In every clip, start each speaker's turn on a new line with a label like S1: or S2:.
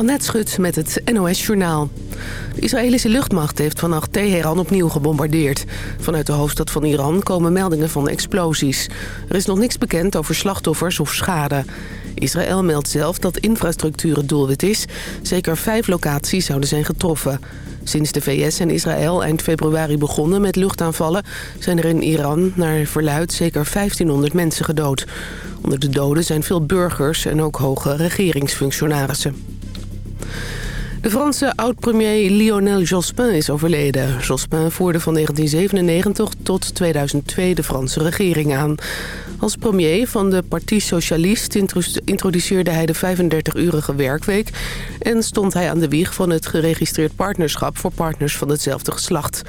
S1: Annette Schut met het NOS Journaal. De Israëlische luchtmacht heeft vannacht Teheran opnieuw gebombardeerd. Vanuit de hoofdstad van Iran komen meldingen van explosies. Er is nog niks bekend over slachtoffers of schade. Israël meldt zelf dat infrastructuur het doelwit is. Zeker vijf locaties zouden zijn getroffen. Sinds de VS en Israël eind februari begonnen met luchtaanvallen... zijn er in Iran naar verluid zeker 1500 mensen gedood. Onder de doden zijn veel burgers en ook hoge regeringsfunctionarissen. De Franse oud-premier Lionel Jospin is overleden. Jospin voerde van 1997 tot 2002 de Franse regering aan. Als premier van de Parti Socialiste introduceerde hij de 35-urige werkweek... en stond hij aan de wieg van het geregistreerd partnerschap voor partners van hetzelfde geslacht.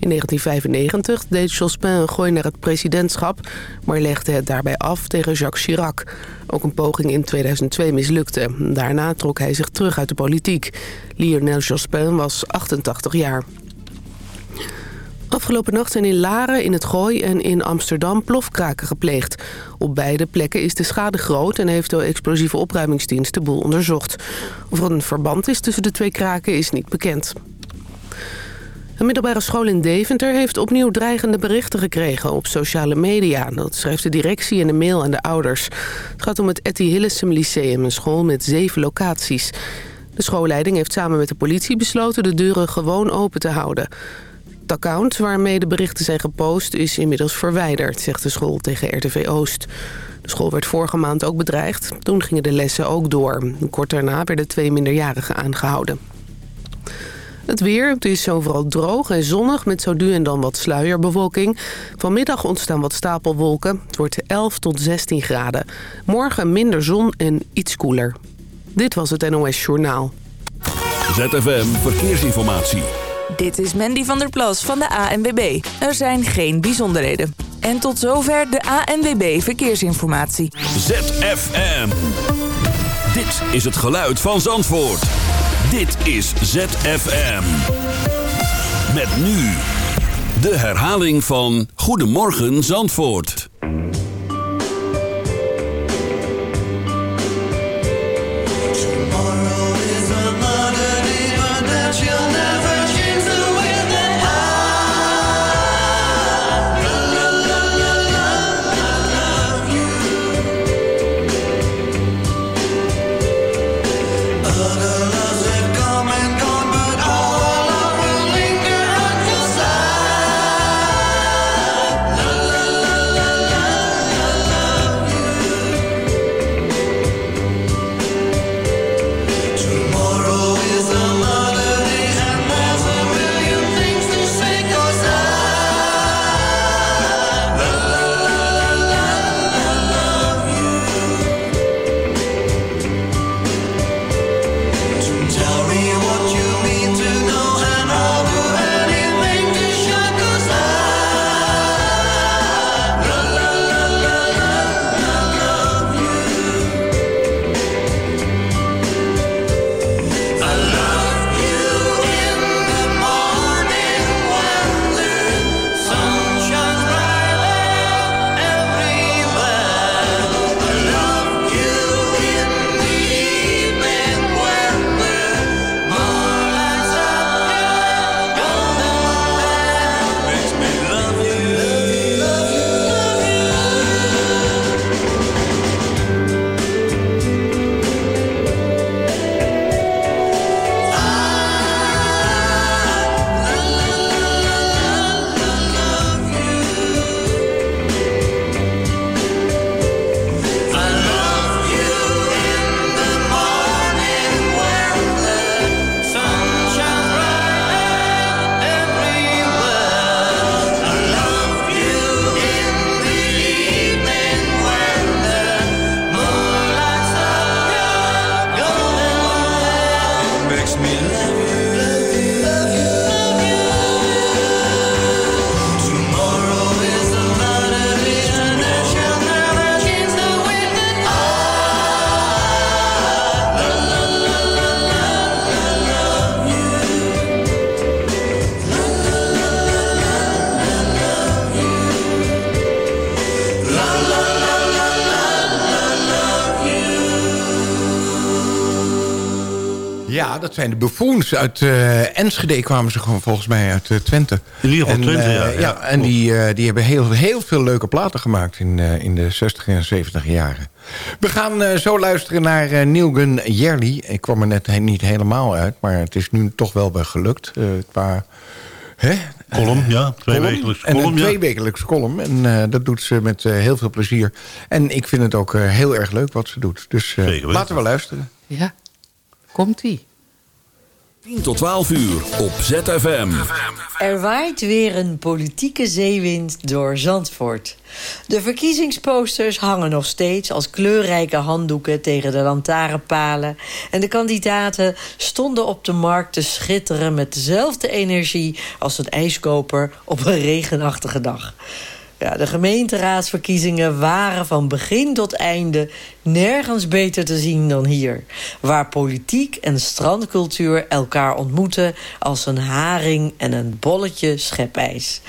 S1: In 1995 deed Jospin een gooi naar het presidentschap... maar legde het daarbij af tegen Jacques Chirac. Ook een poging in 2002 mislukte. Daarna trok hij zich terug uit de politiek. Lionel Jospin was 88 jaar. Afgelopen nacht zijn in Laren, in het Gooi en in Amsterdam plofkraken gepleegd. Op beide plekken is de schade groot en heeft de explosieve opruimingsdienst de boel onderzocht. Of er een verband is tussen de twee kraken is niet bekend. Een middelbare school in Deventer heeft opnieuw dreigende berichten gekregen op sociale media. Dat schrijft de directie in een mail aan de ouders. Het gaat om het Etty Hillesum Lyceum, een school met zeven locaties. De schoolleiding heeft samen met de politie besloten de deuren gewoon open te houden. Het account waarmee de berichten zijn gepost is inmiddels verwijderd, zegt de school tegen RTV Oost. De school werd vorige maand ook bedreigd. Toen gingen de lessen ook door. Kort daarna werden twee minderjarigen aangehouden. Het weer, het is overal droog en zonnig met zo nu en dan wat sluierbewolking. Vanmiddag ontstaan wat stapelwolken. Het wordt 11 tot 16 graden. Morgen minder zon en iets koeler. Dit was het NOS Journaal.
S2: ZFM Verkeersinformatie.
S3: Dit is Mandy van der Plas van de ANWB. Er zijn geen bijzonderheden. En tot zover de ANWB Verkeersinformatie.
S2: ZFM. Dit is het geluid van Zandvoort. Dit is ZFM. Met nu de herhaling van Goedemorgen Zandvoort.
S4: Dat zijn de buffoons. Uit uh, Enschede kwamen ze gewoon volgens mij uit uh, Twente.
S5: In ieder geval Twente, ja.
S4: ja. ja. en die, die hebben heel, heel veel leuke platen gemaakt in, in de 60 en 70 jaren. We gaan zo luisteren naar uh, Nielgun Jerli. Ik kwam er net niet helemaal uit, maar het is nu toch wel weer gelukt. qua
S5: Hè? Column, ja. Twee wekelijks
S4: column. En een twee wekelijks column. En uh, dat doet ze met uh, heel veel plezier. En ik vind het ook uh, heel erg leuk wat ze doet. Dus laten we luisteren.
S1: Ja, komt-ie.
S2: 10 tot 12 uur op ZFM.
S6: Er waait weer een politieke zeewind door Zandvoort. De verkiezingsposters hangen nog steeds als kleurrijke handdoeken tegen de lantaarnpalen. En de kandidaten stonden op de markt te schitteren met dezelfde energie als een ijskoper op een regenachtige dag. Ja, de gemeenteraadsverkiezingen waren van begin tot einde nergens beter te zien dan hier. Waar politiek en strandcultuur elkaar ontmoeten als een haring en een bolletje schepijs.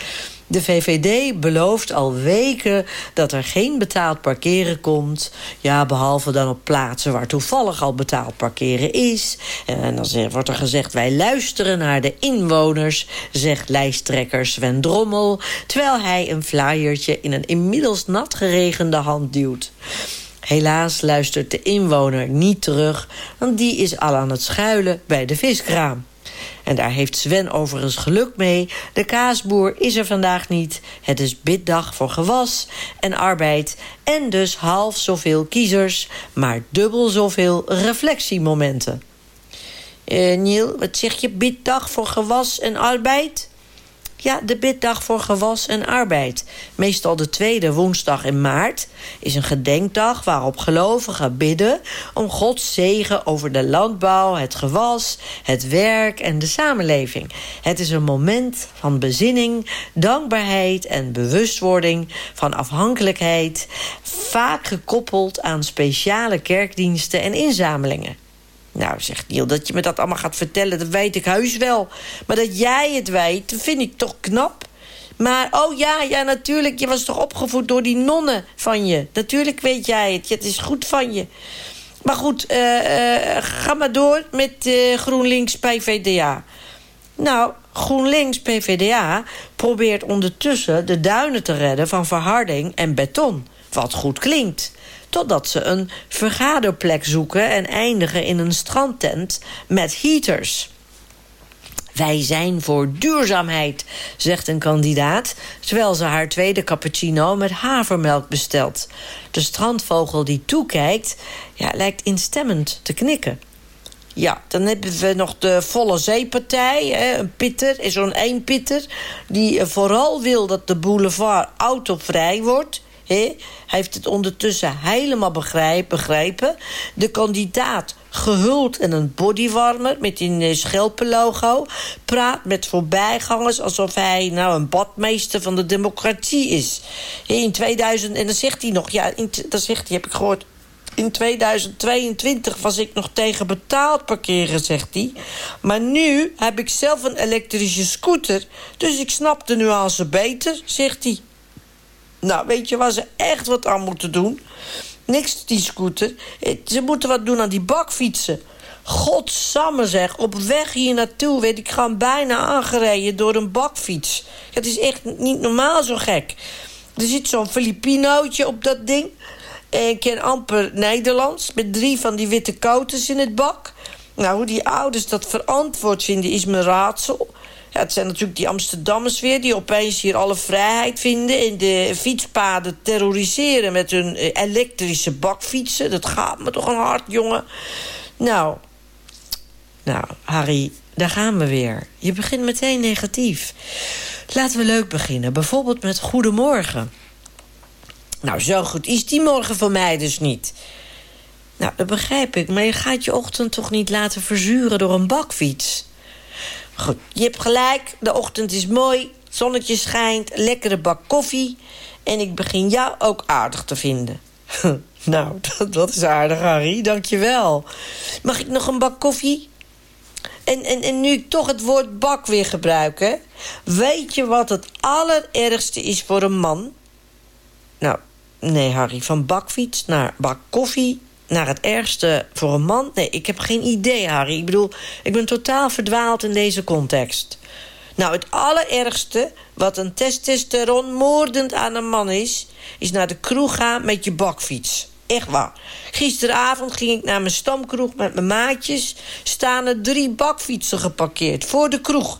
S6: De VVD belooft al weken dat er geen betaald parkeren komt. Ja, behalve dan op plaatsen waar toevallig al betaald parkeren is. En dan wordt er gezegd, wij luisteren naar de inwoners... zegt lijsttrekker Sven Drommel... terwijl hij een flyertje in een inmiddels nat geregende hand duwt. Helaas luistert de inwoner niet terug... want die is al aan het schuilen bij de viskraam. En daar heeft Sven overigens geluk mee. De kaasboer is er vandaag niet. Het is biddag voor gewas en arbeid. En dus half zoveel kiezers, maar dubbel zoveel reflectiemomenten. Uh, Niel, wat zeg je? Biddag voor gewas en arbeid? Ja, de biddag voor gewas en arbeid. Meestal de tweede woensdag in maart is een gedenkdag waarop gelovigen bidden om Gods zegen over de landbouw, het gewas, het werk en de samenleving. Het is een moment van bezinning, dankbaarheid en bewustwording van afhankelijkheid, vaak gekoppeld aan speciale kerkdiensten en inzamelingen. Nou, zegt Niel, dat je me dat allemaal gaat vertellen, dat weet ik heus wel. Maar dat jij het weet, dat vind ik toch knap. Maar, oh ja, ja, natuurlijk, je was toch opgevoed door die nonnen van je. Natuurlijk weet jij het, het is goed van je. Maar goed, uh, uh, ga maar door met uh, GroenLinks PVDA. Nou, GroenLinks PVDA probeert ondertussen de duinen te redden van verharding en beton. Wat goed klinkt totdat ze een vergaderplek zoeken en eindigen in een strandtent met heaters. Wij zijn voor duurzaamheid, zegt een kandidaat... terwijl ze haar tweede cappuccino met havermelk bestelt. De strandvogel die toekijkt, ja, lijkt instemmend te knikken. Ja, dan hebben we nog de volle zeepartij. Een pitter, zo'n één pitter... die vooral wil dat de boulevard autovrij wordt... Hij heeft het ondertussen helemaal begrepen. De kandidaat gehuld in een bodywarmer met een eh, schelpenlogo... praat met voorbijgangers alsof hij nou een badmeester van de democratie is. In 2000, en dan zegt hij nog, ja, dan zegt hij, heb ik gehoord... In 2022 was ik nog tegen betaald parkeren, zegt hij. Maar nu heb ik zelf een elektrische scooter... dus ik snap de nuance beter, zegt hij. Nou, weet je waar ze echt wat aan moeten doen? Niks die scooter. Eh, ze moeten wat doen aan die bakfietsen. Godsamme zeg, op weg hier naartoe werd ik gewoon bijna aangereden door een bakfiets. Het is echt niet normaal zo gek. Er zit zo'n Filipinootje op dat ding. En ik ken amper Nederlands. Met drie van die witte koters in het bak. Nou, hoe die ouders dat verantwoord vinden is mijn raadsel. Ja, het zijn natuurlijk die Amsterdammers weer... die opeens hier alle vrijheid vinden... en de fietspaden terroriseren met hun eh, elektrische bakfietsen. Dat gaat me toch een hart, jongen. Nou, nou, Harry, daar gaan we weer. Je begint meteen negatief. Laten we leuk beginnen. Bijvoorbeeld met goedemorgen. Nou, zo goed is die morgen voor mij dus niet. Nou, dat begrijp ik, maar je gaat je ochtend toch niet laten verzuren door een bakfiets? Goed, je hebt gelijk. De ochtend is mooi. Zonnetje schijnt. Lekkere bak koffie. En ik begin jou ook aardig te vinden. nou, dat, dat is aardig, Harry. Dank je wel. Mag ik nog een bak koffie? En, en, en nu ik toch het woord bak weer gebruik, hè? Weet je wat het allerergste is voor een man? Nou, nee, Harry. Van bakfiets naar bak koffie naar het ergste voor een man? Nee, ik heb geen idee, Harry. Ik bedoel, ik ben totaal verdwaald in deze context. Nou, het allerergste wat een testosteron moordend aan een man is... is naar de kroeg gaan met je bakfiets. Echt waar. Gisteravond ging ik naar mijn stamkroeg met mijn maatjes. Staan er drie bakfietsen geparkeerd voor de kroeg.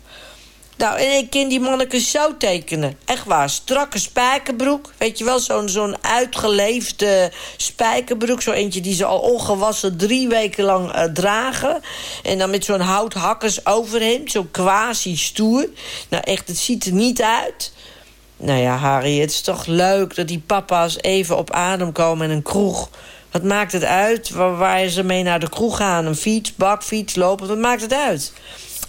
S6: Nou, en ik ken die mannetjes zo tekenen. Echt waar, strakke spijkerbroek. Weet je wel, zo'n zo'n uitgeleefde spijkerbroek. Zo eentje die ze al ongewassen drie weken lang uh, dragen. En dan met zo'n houthakkers overhemd. Zo quasi stoer. Nou echt, het ziet er niet uit. Nou ja, Harry, het is toch leuk dat die papa's even op adem komen in een kroeg. Wat maakt het uit waar, waar ze mee naar de kroeg gaan? Een fiets, bakfiets, lopen, wat maakt het uit?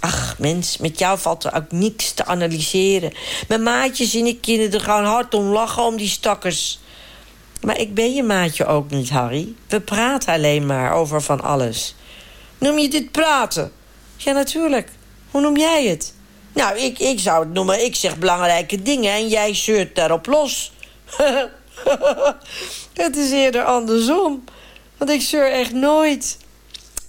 S6: Ach, mens, met jou valt er ook niks te analyseren. Mijn maatjes en ik kunnen er gewoon hard om lachen om die stakkers. Maar ik ben je maatje ook niet, Harry. We praten alleen maar over van alles. Noem je dit praten? Ja, natuurlijk. Hoe noem jij het? Nou, ik, ik zou het noemen, ik zeg belangrijke dingen... en jij zeurt daarop los. het is eerder andersom. Want ik zeur echt nooit.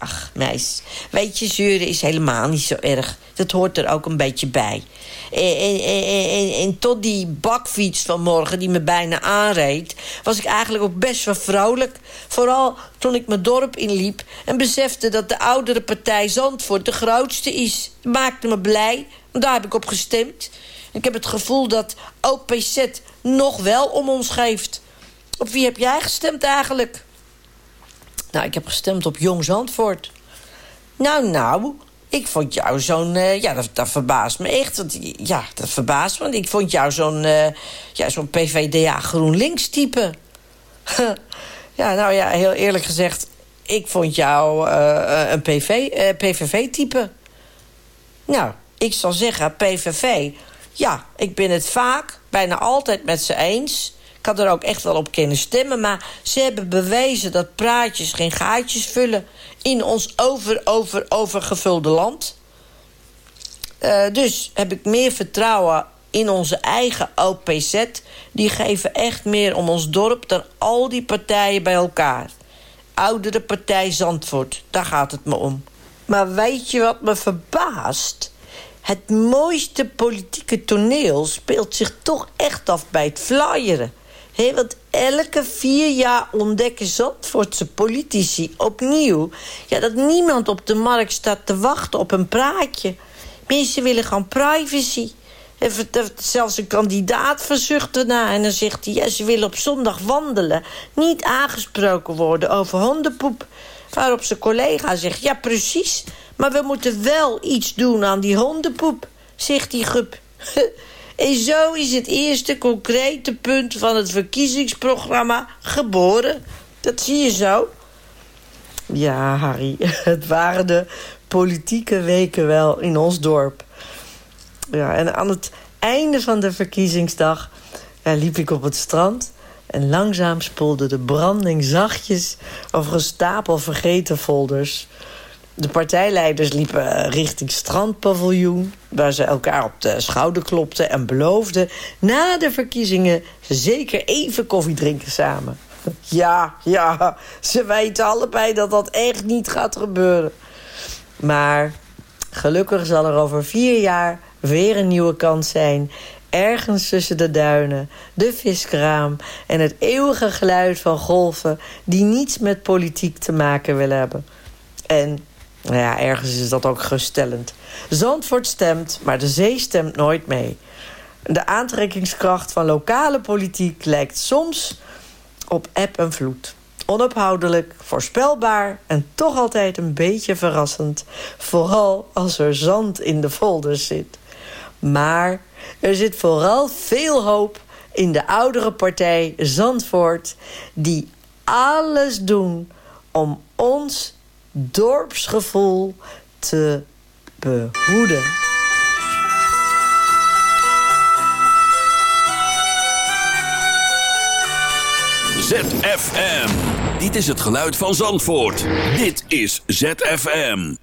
S6: Ach, meis, weet je, zeuren is helemaal niet zo erg. Dat hoort er ook een beetje bij. En, en, en, en, tot die bakfiets van morgen die me bijna aanreed... was ik eigenlijk ook best wel vrolijk. Vooral toen ik mijn dorp inliep... en besefte dat de oudere partij Zandvoort de grootste is. Dat maakte me blij, want daar heb ik op gestemd. Ik heb het gevoel dat OPZ nog wel om ons geeft. Op wie heb jij gestemd eigenlijk? Nou, ik heb gestemd op Jong Zandvoort. Nou, nou, ik vond jou zo'n... Uh, ja, dat, dat, verbaast me echt. Want, ja, dat verbaast me. Ik vond jou zo'n uh, ja, zo'n PVDA GroenLinks type. ja, nou ja, heel eerlijk gezegd... ik vond jou uh, een PV, PVV-type. Nou, ik zal zeggen, PVV... ja, ik ben het vaak, bijna altijd met ze eens... Ik had er ook echt wel op kunnen stemmen. Maar ze hebben bewezen dat praatjes geen gaatjes vullen... in ons over, over, overgevulde land. Uh, dus heb ik meer vertrouwen in onze eigen OPZ. Die geven echt meer om ons dorp dan al die partijen bij elkaar. Oudere partij Zandvoort, daar gaat het me om. Maar weet je wat me verbaast? Het mooiste politieke toneel speelt zich toch echt af bij het flyeren. He, want elke vier jaar ontdekken Zandvoortse politici opnieuw... Ja, dat niemand op de markt staat te wachten op een praatje. Mensen willen gewoon privacy. En zelfs een kandidaat verzucht erna. En dan zegt hij, ja, ze willen op zondag wandelen. Niet aangesproken worden over hondenpoep. Waarop zijn collega zegt, ja precies... maar we moeten wel iets doen aan die hondenpoep, zegt die gup. En zo is het eerste concrete punt van het verkiezingsprogramma geboren. Dat zie je zo. Ja, Harry, het waren de politieke weken wel in ons dorp. Ja, en aan het einde van de verkiezingsdag ja, liep ik op het strand... en langzaam spoelde de branding zachtjes over een stapel vergeten folders... De partijleiders liepen richting strandpaviljoen... waar ze elkaar op de schouder klopten en beloofden... na de verkiezingen zeker even koffie drinken samen. Ja, ja, ze weten allebei dat dat echt niet gaat gebeuren. Maar gelukkig zal er over vier jaar weer een nieuwe kans zijn... ergens tussen de duinen, de viskraam... en het eeuwige geluid van golven... die niets met politiek te maken willen hebben... En nou ja, ergens is dat ook geruststellend. Zandvoort stemt, maar de zee stemt nooit mee. De aantrekkingskracht van lokale politiek lijkt soms op eb en vloed. Onophoudelijk, voorspelbaar en toch altijd een beetje verrassend. Vooral als er zand in de folders zit. Maar er zit vooral veel hoop in de oudere partij Zandvoort... die alles doen om ons dorpsgevoel te behoeden.
S2: ZFM. Dit is het geluid van Zandvoort. Dit is ZFM.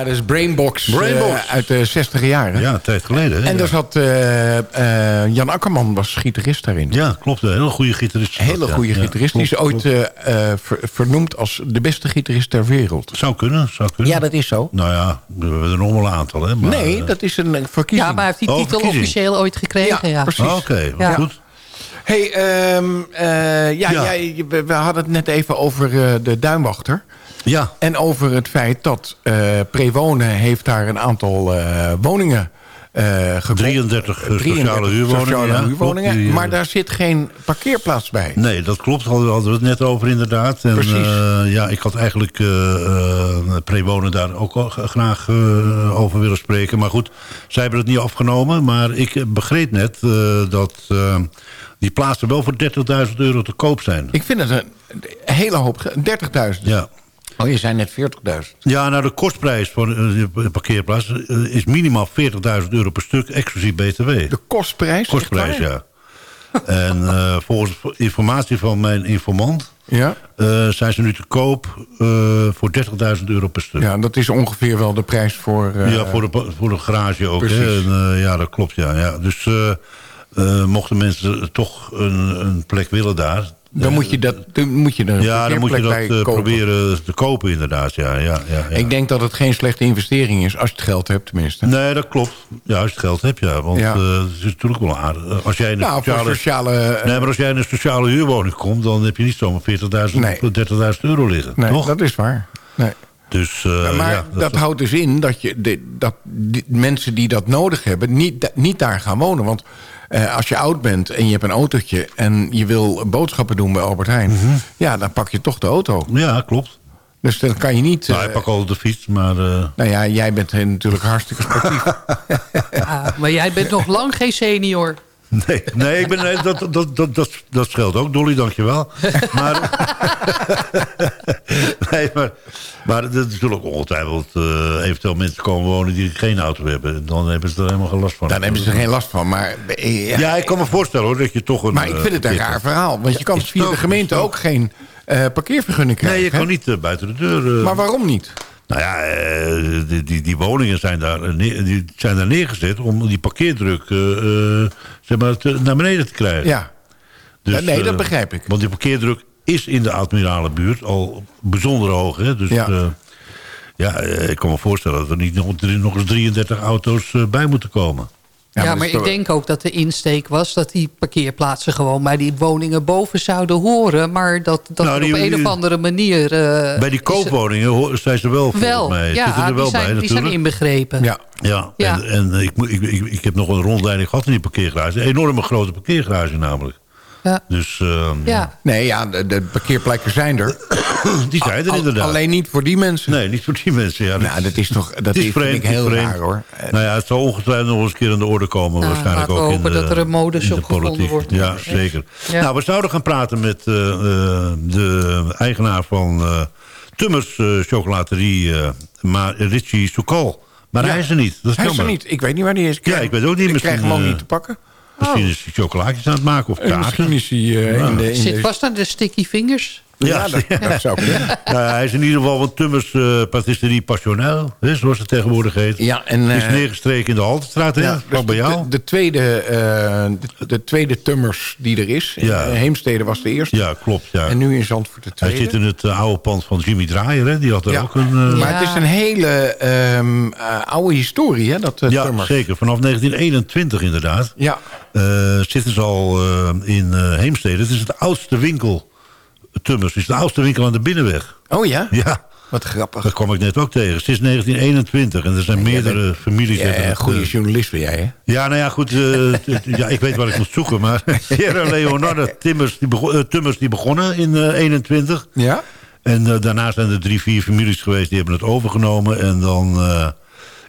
S4: Ja, dat is Brainbox, eh, uit de 60 jaren.
S5: Ja, een tijd geleden. hè?
S4: En daar zat eh, eh, Jan Akkerman was gitarist daarin.
S5: Ja, klopt. Een hele goede gitarist.
S4: Een hele
S5: Ja,
S4: goede
S5: ja,
S4: gitarist. Die is ooit ver- vernoemd als de beste gitarist ter wereld.
S5: Zou kunnen, zou kunnen.
S4: Ja, dat is zo.
S5: Nou ja, we hebben er nog wel een aantal, hè. Maar,
S4: nee, dat is een verkiezing.
S7: Ja, maar hij heeft die
S5: Oh,
S7: titel
S5: verkiezing.
S7: officieel ooit gekregen.
S4: Ja,
S7: Ja,
S4: precies.
S5: oh, Oké,
S7: Ja.
S5: goed.
S4: Hey, ehm, eh, ja, we, hadden het net even over de duimwachter.
S5: Ja,
S4: En over het feit dat eh Prewonen heeft daar een aantal eh, woningen eh gekocht.
S5: 33 sociale
S4: 33
S5: huurwoningen, ja, klopt, eh,
S4: maar daar zit geen parkeerplaats bij.
S5: nee, dat klopt. We hadden we het net over inderdaad. En,
S4: Precies.
S5: eh, ja, ik had eigenlijk eh eh, Prewonen daar ook graag eh, over willen spreken. Maar goed, zij hebben het niet afgenomen. Maar ik eh, begreep net eh, dat eh, die plaatsen wel voor 30.000 euro te koop zijn.
S4: Ik vind het een hele hoop. ge- 30.000.
S5: Ja.
S4: Oh, je zei net 40.000.
S5: Ja, nou de kostprijs voor een parkeerplaats eh, is minimaal 40.000 euro per stuk, exclusief BTW.
S4: De kostprijs?
S5: Kostprijs, ja. En eh, volgens informatie van mijn informant...
S4: Ja?
S5: eh, zijn ze nu te koop eh, voor 30.000 euro per stuk.
S4: Ja, dat is ongeveer wel de prijs voor... eh,
S5: ja, voor de, voor de garage ook. Hè?
S4: precies.
S5: En, eh, ja, dat klopt, ja. ja. Dus eh, eh, mochten mensen toch een, een plek willen daar...
S4: Dan moet je, dat, dan moet je een
S5: ja, dan moet je dat eh, proberen te kopen inderdaad, ja. ja, ja, ja.
S4: Ik denk dat het geen slechte investering is, als je het geld hebt tenminste.
S5: Nee, dat klopt. Ja, als je het geld hebt, ja. Want
S4: Ja.
S5: eh, het is natuurlijk wel aardig. Als jij in een
S4: nou,
S5: sociale...
S4: sociale... eh,
S5: Nee, maar als jij in een sociale huurwoning komt... dan heb je niet zomaar 40.000
S4: Nee.
S5: of 30.000 euro liggen.
S4: nee,
S5: toch?
S4: dat is waar. Nee.
S5: Dus, eh,
S4: maar
S5: ja,
S4: dat, houdt dus in dat, je, de, dat die mensen die dat nodig hebben... niet, da- niet daar gaan wonen. Want eh, als je oud bent en je hebt een autootje... en je wil boodschappen doen bij Albert Heijn...
S5: Mhm.
S4: ja, dan pak je toch de auto.
S5: Ja, klopt.
S4: Dus dan kan je niet...
S5: nou,
S4: eh,
S5: ik pak altijd de fiets, maar... eh,
S4: nou ja, jij bent eh, natuurlijk hartstikke sportief.
S7: Ja, maar jij bent nog lang geen senior.
S5: Nee, nee ik ben, nee, dat, dat, dat, dat, dat scheelt ook, Dolly, dankjewel. Maar, nee, maar, maar er ook ongetwijfeld eh, eventueel mensen komen wonen... die geen auto hebben. Dan hebben ze er helemaal geen last van.
S4: Dan hebben ze er geen last van. Maar, ja,
S5: Ja, ik kan me voorstellen hoor, dat je toch een...
S4: maar ik vind het een
S5: eh,
S4: raar verhaal. Want je kan via de gemeente ook geen eh, parkeervergunning krijgen.
S5: Nee, je kan
S4: hè?
S5: niet buiten de deur...
S4: Maar waarom niet?
S5: Nou ja, eh, die, die, die woningen zijn daar, die zijn daar neergezet om die parkeerdruk eh, eh, zeg maar, te- naar beneden te krijgen.
S4: Ja,
S5: Dus,
S4: Ja, nee, dat begrijp ik.
S5: Want die parkeerdruk is in de admirale buurt al bijzonder hoog. Hè? Dus
S4: Ja.
S5: ja, ja ik kan me voorstellen dat er niet nog, nog eens 33 auto's bij moeten komen.
S7: Ja,
S4: maar is
S7: ik denk ook dat de insteek was... dat die parkeerplaatsen gewoon bij die woningen boven zouden horen. Maar dat, dat
S5: Nou, die-
S7: op een of andere manier... eh,
S5: bij die koopwoningen zijn ze wel
S7: Wel,
S5: mij.
S7: ja,
S5: zitten er wel
S7: die, zijn,
S5: bij
S7: die zijn inbegrepen.
S4: Ja.
S5: Ja,
S7: Ja.
S5: en, en ik, ik, ik, ik heb nog een rondleiding gehad in die parkeergarage. Een enorme grote parkeergarage namelijk.
S7: Ja.
S5: Dus eh,
S7: Ja.
S4: Nee, ja, de, de parkeerplekken zijn er.
S5: die zijn er inderdaad.
S4: Alleen niet voor die mensen.
S5: Nee, niet voor die mensen. Ja,
S4: Nou, dat is toch dat
S5: is
S4: vind
S5: vreemd,
S4: ik heel
S5: vreemd.
S4: raar hoor.
S5: Nou ja, het zal ongetwijfeld nog eens een keer aan de orde komen.
S7: Nou,
S5: waarschijnlijk ook in
S7: hopen
S5: de,
S7: dat er een modus
S5: in
S7: op gevonden
S5: politiek.
S7: wordt.
S5: Ja, zeker.
S7: Ja.
S5: Nou, we zouden gaan praten met eh, eh, de eigenaar van eh, Tummers eh, chocolaterie, eh, maar Richie Soukal. Maar
S4: Ja.
S5: hij is er niet. Dat is
S4: Hij is er niet. Ik weet niet waar die is.
S5: Ja, ik weet ook niet.
S4: Ik
S5: Misschien,
S4: krijg hem ook niet te pakken.
S5: Misschien is hij chocolaatjes aan het maken of
S4: En
S5: taarten.
S4: misschien is hij eh, in de... In
S7: Zit vast aan de sticky fingers.
S4: Ja, dat, dat zou kunnen.
S5: Hij is in ieder geval van Tummers uh, Patisserie Passionnel, hè, zoals het tegenwoordig heet.
S4: Ja, en,
S5: is
S4: eh,
S5: neergestreken in de Haltestraat, hè?
S4: Ja, dus
S5: bij
S4: de,
S5: jou.
S4: de, de tweede, eh, de, de tweede Tummers die er is.
S5: Ja.
S4: In, eh, Heemstede was de eerste.
S5: Ja, klopt. Ja.
S4: En nu in Zandvoort de
S5: hij
S4: tweede.
S5: zit in het eh, oude pand van Jimmy Draaier, hè? Die had er
S4: Ja.
S5: ook een... eh,
S4: Maar
S7: Ja.
S4: het is een hele ehm, eh, oude historie, hè, dat uh,
S5: ja,
S4: Tummers.
S5: zeker. Vanaf 1921 inderdaad.
S4: Ja,
S5: Eh, zitten ze al eh, in eh, Heemstede. Het is het oudste winkel, Tummers. Is de oudste winkel aan de Binnenweg.
S4: oh ja?
S5: Ja,
S4: Wat grappig.
S5: dat kwam ik net ook tegen. Sinds 1921. En er zijn meerdere families...
S4: Ja, een goede
S5: eh,
S4: journalist ben jij, hè?
S5: Ja, nou ja, goed. eh, ja, ik weet waar ik moet zoeken. Maar Sierra Leonardo Timmers, die eh, Tummers die begonnen in eh 21.
S4: Ja?
S5: En daarna zijn er drie, vier families geweest die hebben het overgenomen. En dan,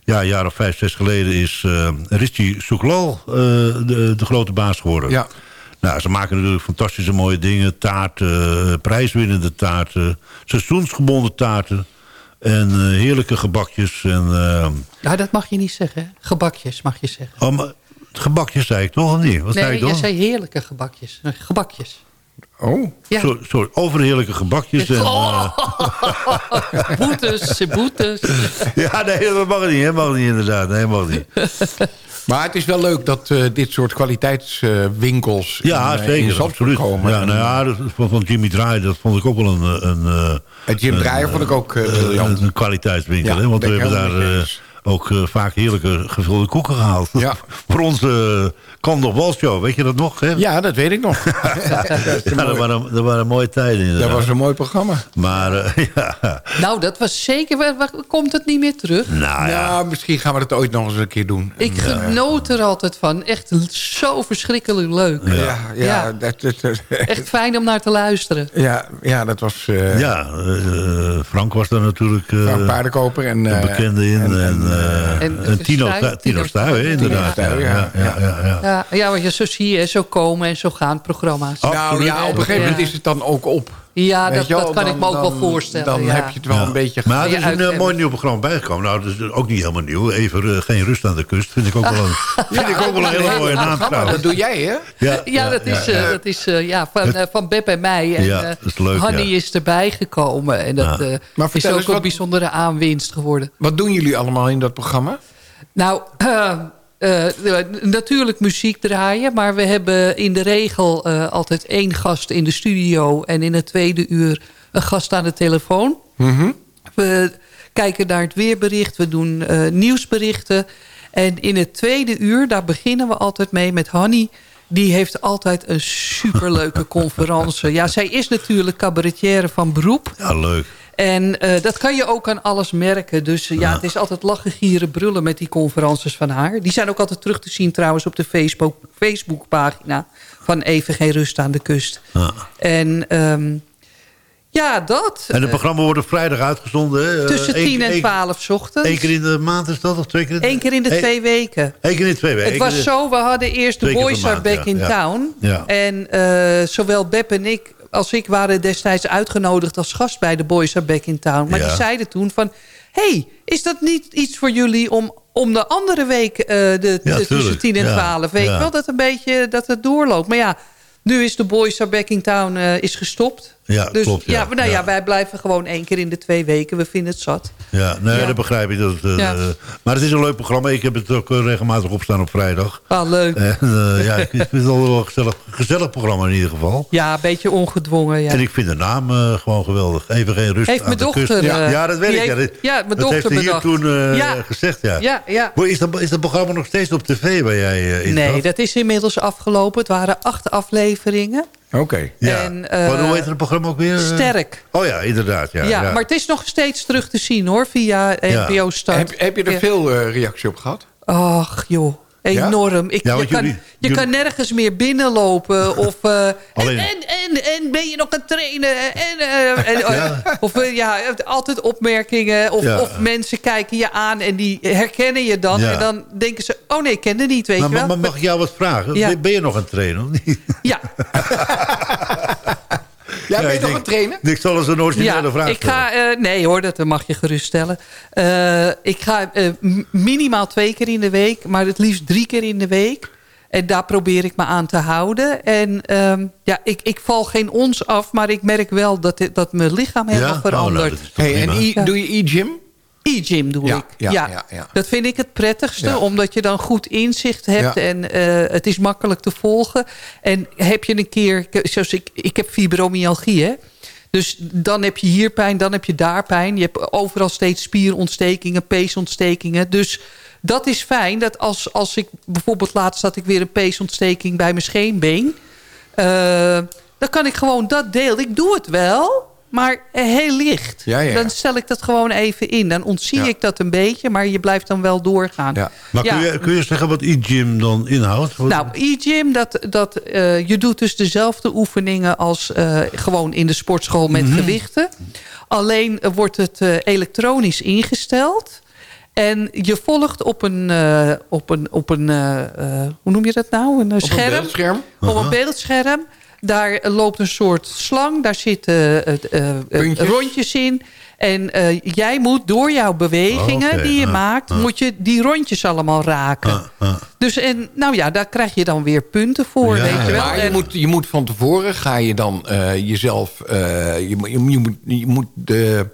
S5: ja, een jaar of vijf, zes geleden is Richie Souklal eh, de, de grote baas geworden.
S4: Ja.
S5: Nou, ze maken natuurlijk fantastische mooie dingen. Taarten, eh, prijswinnende taarten, seizoensgebonden taarten. En eh, heerlijke gebakjes. En, eh,
S7: Nou, dat mag je niet zeggen. hè. Gebakjes mag je zeggen.
S5: oh, maar gebakjes zei ik toch of niet? Wat zei
S7: nee,
S5: ik dan?
S7: je zei heerlijke gebakjes. Eh, Gebakjes.
S4: Oh,
S7: Ja.
S5: Sorry, sorry, overheerlijke gebakjes. En,
S7: Oh.
S5: eh,
S7: Boetes, boetes.
S5: ja, nee, dat mag niet. Dat mag niet inderdaad. Nee, mag niet.
S4: maar het is wel leuk dat eh, dit soort kwaliteitswinkels
S5: Ja,
S4: in, eh, in
S5: zeker.
S4: Zandvoort
S5: Absoluut.
S4: komen.
S5: Ja, nou ja, dat, van, van Jimmy Draai, dat vond ik ook wel een... een, een
S4: Het Jim
S5: een,
S4: Draaier vond ik ook eh,
S5: een-
S4: briljant.
S5: Een, een kwaliteitswinkel.
S4: Ja,
S5: hè? Want we hebben daar eh, ook eh, vaak heerlijke gevulde koeken gehaald.
S4: Ja.
S5: Voor onze uh, Kan Walshow, weet je dat nog? Hè?
S4: Ja, dat weet ik nog.
S5: Ja, dat, waren, dat waren mooie tijden inderdaad.
S4: Dat was een mooi programma.
S5: Maar eh, ja,
S7: Nou, dat was zeker... waar- waar- Komt het niet meer terug?
S5: nou ja.
S4: Ja, misschien gaan we dat ooit nog eens een keer doen.
S7: Ik genoot er altijd van. Echt zo verschrikkelijk leuk.
S4: Ja, ja,
S7: Ja.
S4: Dat, dat, dat-
S7: Echt fijn om naar te luisteren.
S4: ja, ja, dat was eh
S5: Ja, eh, Frank was daar natuurlijk eh,
S4: Frank Paardenkoper. En,
S5: de
S4: eh,
S5: bekende in. En,
S4: en,
S5: eh,
S7: en-
S5: en Tino Tino Stuy, inderdaad.
S4: Tino Stuy,
S5: ja, ja, ja, ja.
S7: Ja, ja want je, zo zie je, zo komen en zo gaan programma's.
S5: Oh.
S4: nou ja, op een gegeven moment
S7: Ja.
S4: is het dan ook op.
S7: Ja, dat, dat kan
S4: dan-
S7: ik me ook wel voorstellen.
S4: Dan
S7: ja.
S4: heb je het wel
S5: Ja.
S4: een beetje...
S5: Maar er is een eh, mooi nieuw programma bijgekomen. Nou, dat is ook niet helemaal nieuw. Even eh, geen rust aan de kust. Vind ik ook wel een, vind ik ook wel een hele mooie naam trouwens.
S4: dat doe jij, hè?
S5: Ja,
S7: Ja, dat is, eh, dat is eh, ja, van, eh, van Beb en mij. En,
S5: Ja,
S7: eh,
S5: dat is leuk,
S7: Hanny
S5: ja.
S7: is erbij gekomen. En dat
S5: Ja.
S7: eh,
S4: Maar
S7: is ook
S4: eens
S7: een
S4: wat-
S7: bijzondere aanwinst geworden.
S4: Wat doen jullie allemaal in dat programma?
S7: Nou, eh, eh, natuurlijk muziek draaien. Maar we hebben in de regel eh, altijd één gast in de studio. En in het tweede uur een gast aan de telefoon. We kijken naar het weerbericht. We doen eh, nieuwsberichten. En in het tweede uur, daar beginnen we altijd mee met Hanny. Die heeft altijd een superleuke conferentie. Ja, zij is natuurlijk cabaretière van beroep.
S5: Ja, leuk.
S7: En eh, dat kan je ook aan alles merken. Dus eh, ja, het is altijd lachen, gieren, brullen met die conferences van haar. Die zijn ook altijd terug te zien trouwens op de Facebook, Facebookpagina van Even Geen Rust aan de Kust.
S5: Ja.
S7: En ehm, ja, dat.
S5: En het
S7: eh,
S5: programma wordt op vrijdag uitgezonden.
S7: tussen
S5: één-
S7: 10 en
S5: één-
S7: 12 's ochtends.
S5: Eén keer in de maand is dat? Of twee keer in de
S7: Eén keer in de
S5: Eén-
S7: twee weken.
S5: Eén keer in de twee weken.
S7: Het was zo, we hadden eerst de Boys Are Back
S5: ja,
S7: in
S5: ja.
S7: Town.
S5: Ja.
S7: En zowel Beb en ik, als ik, waren destijds uitgenodigd als gast bij de Boys Are Back in Town. Maar
S5: Ja.
S7: die zeiden toen van... hey, is dat niet iets voor jullie om, om de andere week, eh, de, tussen
S5: tuurlijk.
S7: 10 en
S5: Ja,
S7: 12, weet je wel, dat een beetje dat het doorloopt. Maar ja, nu is de Boys Are Back in Town eh, is gestopt.
S5: Ja,
S7: dus
S5: klopt, ja.
S7: maar nou ja.
S5: Ja.
S7: wij blijven gewoon één keer in de twee weken. We vinden het zat.
S5: Ja, nee,
S7: Ja.
S5: dat begrijp ik. Dat, eh, maar het is een leuk programma. Ik heb het ook eh, regelmatig opstaan op vrijdag.
S7: Ah, leuk.
S5: En ja, ik vind het wel wel een gezellig, gezellig programma in ieder geval.
S7: Ja, een beetje ongedwongen, ja.
S5: En ik vind de naam gewoon geweldig. Even geen rust
S7: Heeft
S5: aan
S7: mijn
S5: de
S7: dochter,
S5: kust. Ja, dat weet ik. Ja,
S7: heeft-
S5: dat,
S7: ja, mijn
S5: dat
S7: dochter
S5: heeft hij hier toen gezegd, ja.
S7: Ja,
S5: Is dat, is dat programma nog steeds op tv waar jij in
S7: Nee, dat is inmiddels afgelopen. Het waren acht afleveringen.
S4: Oké.
S5: Ja.
S7: en, eh,
S5: Maar hoe heet het programma ook weer?
S7: Sterk.
S5: Oh ja, inderdaad. Ja,
S7: Ja,
S5: ja.
S7: maar het is nog steeds terug te zien hoor, via. NPO Start.
S4: Heb, heb je er
S7: Ja.
S4: veel eh, reactie op gehad?
S7: Ach joh, enorm. Ik,
S5: Ja,
S7: je kan,
S5: jullie-
S7: je
S5: jullie-
S7: kan nergens meer binnenlopen. Of, eh,
S5: Alleen-
S7: en, en, en, en ben je nog aan het trainen? En, eh, en, eh, Of ja, altijd opmerkingen. Of,
S5: Ja.
S7: of mensen kijken je aan en die herkennen je dan. En dan denken ze, oh nee, ik ken het niet, weet
S5: Maar,
S7: je wel.
S5: maar mag ik jou wat vragen? Ben je nog aan het trainen? Of niet?
S7: Ja,
S4: Ja, ben je
S5: ik
S4: nog
S5: denk-
S4: aan het trainen?
S5: Ik zal eens een originele vraag
S7: ik
S5: stellen.
S7: ga, eh, nee hoor, dat mag je geruststellen. Eh ik ga eh, minimaal twee keer in de week, maar het liefst drie keer in de week. En daar probeer ik me aan te houden. En ehm, ja, ik, ik val geen ons af, maar ik merk wel dat, dit- dat mijn lichaam helemaal
S5: Ja? Oh, nou,
S7: verandert.
S5: toch
S4: Hey, en e-
S7: Ja.
S4: doe je e-gym?
S7: E-gym doe
S4: Ja,
S7: ik.
S4: ja, ja, ja.
S7: Dat vind ik het prettigste, omdat je dan goed inzicht hebt en eh, het is makkelijk te volgen. En heb je een keer, zoals ik, ik heb fibromyalgie, hè? Dus dan heb je hier pijn, dan heb je daar pijn. Je hebt overal steeds spierontstekingen, peesontstekingen. Dus dat is fijn. Dat als, als ik bijvoorbeeld laatst had ik weer een peesontsteking bij mijn scheenbeen. eh, dan kan ik gewoon dat deel. Ik doe het wel, maar heel licht.
S4: Ja, ja, ja.
S7: Dan stel ik dat gewoon even in. Dan ontzie
S4: Ja.
S7: ik dat een beetje, maar je blijft dan wel doorgaan.
S4: Ja.
S5: Maar kun, je, kun je zeggen wat e-gym dan inhoudt? Wat-
S7: Nou, e-gym, dat, dat, eh, je doet dus dezelfde oefeningen als eh, gewoon in de sportschool met
S5: Mhm.
S7: gewichten. Alleen eh, wordt het eh, elektronisch ingesteld. En je volgt op een, eh, op een, op een eh, eh, hoe noem je dat nou? Een eh,
S4: Op een
S7: scherm.
S4: beeldscherm?
S7: Op een beeldscherm. Daar loopt een soort slang. Daar zitten eh, eh, eh, rondjes in. En eh, jij moet door jouw bewegingen
S5: Oké,
S7: die je
S5: ah,
S7: maakt...
S5: ah.
S7: moet je die rondjes allemaal raken.
S5: Ah.
S7: Dus en, nou ja, daar krijg je dan weer punten voor,
S5: Ja,
S7: weet je wel.
S4: Maar je
S7: En-
S4: moet, je moet van tevoren ga je dan eh, jezelf... eh, je, moet- je, moet- je, moet, je moet de,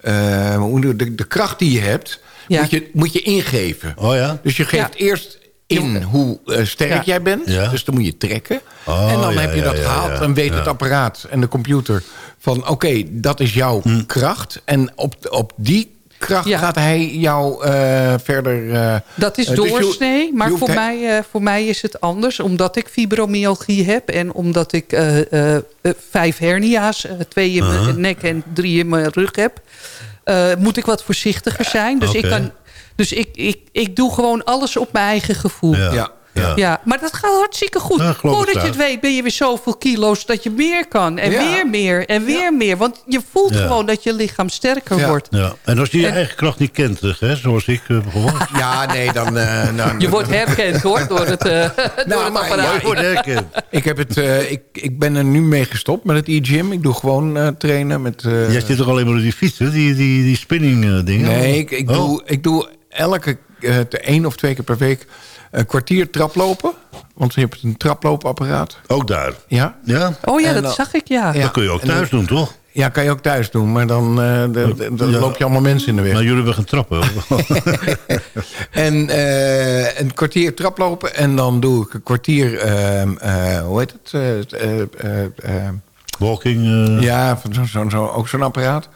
S4: eh, de, de kracht die je hebt...
S7: Ja.
S4: Moet, je, moet je ingeven.
S5: Oh ja?
S4: Dus je geeft
S7: Ja.
S4: eerst in hoe eh, sterk
S7: Ja.
S4: jij bent.
S5: Ja.
S4: Dus dan moet je trekken.
S5: Oh,
S4: en dan
S5: ja,
S4: heb je dat
S5: ja,
S4: gehaald.
S5: ja.
S4: En weet
S5: Ja.
S4: het apparaat en de computer van... oké, dat is jouw
S5: Hm.
S4: kracht. En op, op die kracht
S7: Ja.
S4: gaat hij jou eh, verder... eh,
S7: Dat is
S4: dus je-
S7: doorsnee, maar
S4: je
S7: voor, mij, eh, voor mij is het anders. Omdat ik fibromyalgie heb en omdat ik eh, eh, eh, vijf hernia's... twee in mijn nek en drie in mijn rug heb... eh, moet ik wat voorzichtiger zijn. Dus, ik, kan, dus ik, ik, ik doe gewoon alles op mijn eigen gevoel.
S5: Ja.
S4: Ja.
S5: Ja.
S7: Ja, maar dat gaat hartstikke goed.
S5: Ja,
S7: Voordat je het weet ben je weer zoveel kilo's dat je meer kan. En
S4: Ja.
S7: weer meer en weer meer. Want je voelt
S5: Ja.
S7: gewoon dat je lichaam sterker
S4: Ja.
S7: wordt.
S5: Ja. En als je je
S7: En-
S5: eigen kracht niet kent, hè, zoals ik eh, bijvoorbeeld.
S4: Ja, nee, dan... eh, nou,
S7: Je wordt herkend hoor, door het, door
S4: Nou,
S7: het
S4: maar
S7: apparaat.
S5: Mooi voor de herken.
S4: Ik, heb het, eh, ik, ik ben er nu mee gestopt met het e-gym. Ik doe gewoon eh, trainen met... eh,
S5: Jij zit toch alleen maar op die fietsen, die, die, die spinning eh, dingen?
S4: nee, ik, ik,
S5: Oh.
S4: doe, ik doe elke eh, te- één of twee keer per week een kwartier traplopen. Want je hebt een traploopapparaat.
S5: Ook daar.
S4: Ja,
S5: Ja?
S7: Oh ja,
S4: En
S7: dat
S4: dan-
S7: zag ik, ja.
S4: Ja.
S5: Dat kun je ook
S4: en
S5: thuis doen, toch?
S4: ja, kan je ook thuis doen. Maar dan, eh, de- de- dan
S5: Ja.
S4: loop je allemaal mensen in de weg.
S5: Maar jullie hebben geen trappen.
S4: En eh, een kwartier traplopen. En dan doe ik een kwartier... ehm, eh, hoe heet het? Eh, eh, eh, eh,
S5: Walking. eh,
S4: ja, zo, zo, ook zo'n apparaat.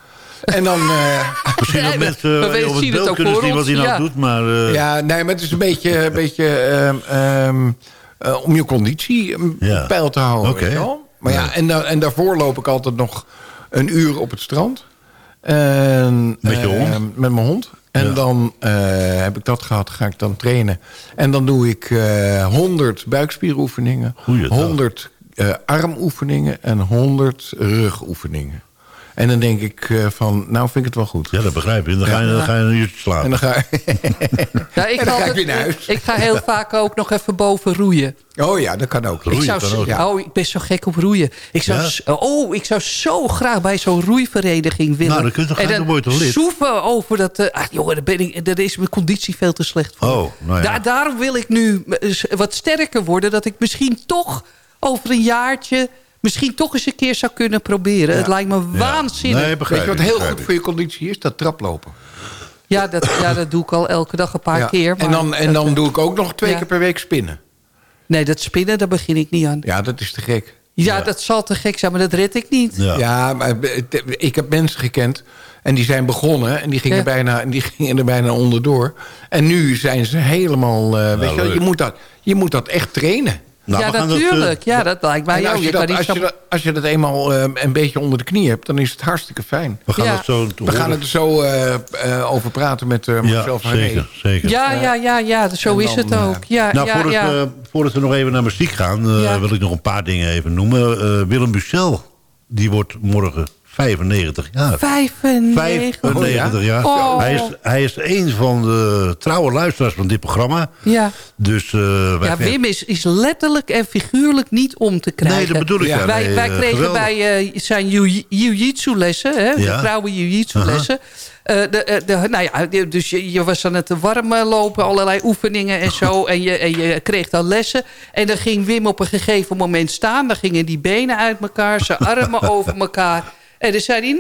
S4: En dan... eh,
S5: Misschien dat mensen
S7: we
S5: eh,
S7: weten-
S5: op het beeld
S7: ook
S5: kunnen zien wat hij nou
S7: ja.
S5: doet. Maar eh,
S4: Ja, nee, maar het is een beetje, een beetje ehm, ehm, eh, om je conditie een
S5: Ja.
S4: peil te houden.
S5: Oké.
S4: weet je wel? Maar ja,
S5: Ja.
S4: en, da- en daarvoor loop ik altijd nog een uur op het strand. En,
S5: Met je hond?
S4: ehm, met mijn hond. En
S5: Ja.
S4: dan eh, heb ik dat gehad, ga ik dan trainen. En dan doe ik eh 100 buikspieroefeningen,
S5: Goeiedag.
S4: 100 eh, armoefeningen en 100 rugoefeningen. En dan denk ik eh, van, nou vind ik het wel goed.
S5: ja, dat begrijp je. Dan ga je, dan ga je een uurtje
S4: En
S5: slapen.
S4: dan ga
S7: Ja, ik,
S4: En dan
S7: ga
S4: ga ik
S7: altijd-
S4: weer naar huis.
S7: ik ga heel vaak ook nog even boven roeien.
S4: Oh ja, dat kan ook.
S5: Roeien
S7: ik, zou,
S5: kan
S7: zo-
S5: ook.
S4: Ja.
S7: oh, ik ben zo gek op roeien. Ik zou,
S5: Ja?
S7: oh, ik zou zo graag bij zo'n roeivereniging willen.
S5: Nou, dan kun je toch-
S7: en
S5: ga
S7: dan
S5: lid?
S7: soeven over dat... eh, ah, jongen, daar, ben ik, daar is mijn conditie veel te slecht voor.
S5: Oh, nou ja.
S7: Daar, daarom wil ik nu eh, wat sterker worden. Dat ik misschien toch over een jaartje... misschien toch eens een keer zou kunnen proberen. Het lijkt me waanzinnig.
S5: Nee,
S4: Weet je wat heel goed
S5: ik.
S4: voor je conditie is? Dat traplopen.
S7: Ja, dat, ja, dat doe ik al elke dag een paar
S4: Ja.
S7: keer.
S4: en dan, en dan doe ik ook nog twee
S7: ja.
S4: keer per week spinnen.
S7: Nee, dat spinnen, daar begin ik niet aan.
S4: Ja, dat is te gek.
S7: Ja, dat zal te gek zijn, maar dat red ik niet.
S5: Ja.
S4: Ja, maar ik heb mensen gekend en die zijn begonnen en die gingen,
S7: Ja.
S4: bijna, die gingen er bijna onderdoor. En nu zijn ze helemaal... eh, weet je, wel,
S5: leuk.
S4: je, moet dat, je moet dat echt trainen.
S5: Nou,
S7: ja,
S5: dat, eh,
S7: natuurlijk. ja, dat lijkt mij jou.
S4: als, je dat,
S7: kan niet
S4: als, je dat, als je dat eenmaal eh, een beetje onder de knie hebt, dan is het hartstikke fijn.
S5: we gaan
S7: Ja.
S5: het zo
S4: We gaan het er zo eh, eh, over praten met eh Marcel
S5: Ja,
S4: van
S5: zeker, zeker.
S7: Ja, ja, ja, ja, zo
S4: En
S7: is
S4: dan,
S7: het ook. Ja,
S5: Nou,
S7: ja,
S5: voordat,
S7: ja.
S5: We, voordat we nog even naar muziek gaan... eh,
S7: Ja.
S5: wil ik nog een paar dingen even noemen. Eh, Willem Bussel, die wordt morgen 95 jaar.
S7: 95.
S5: 95 jaar.
S7: Oh.
S5: Hij, is, hij is een van de trouwe luisteraars van dit programma.
S7: Ja,
S5: Dus, eh, wij
S7: ja Wim is, is letterlijk en figuurlijk niet om te krijgen.
S5: Nee, dat bedoel ik. Ja.
S7: wij, wij
S5: eh,
S7: kregen
S5: geweldig.
S7: bij eh, zijn jiu- jiu-jitsu lessen, hè, de
S5: Ja.
S7: vrouwen jiu-jitsu lessen. Eh, de, eh, de, nou ja, dus je, je was aan het warm eh, lopen, allerlei oefeningen en zo. En je, en je kreeg dan lessen. En dan ging Wim op een gegeven moment staan. Dan gingen die benen uit elkaar, zijn armen over elkaar. En dan zei hij,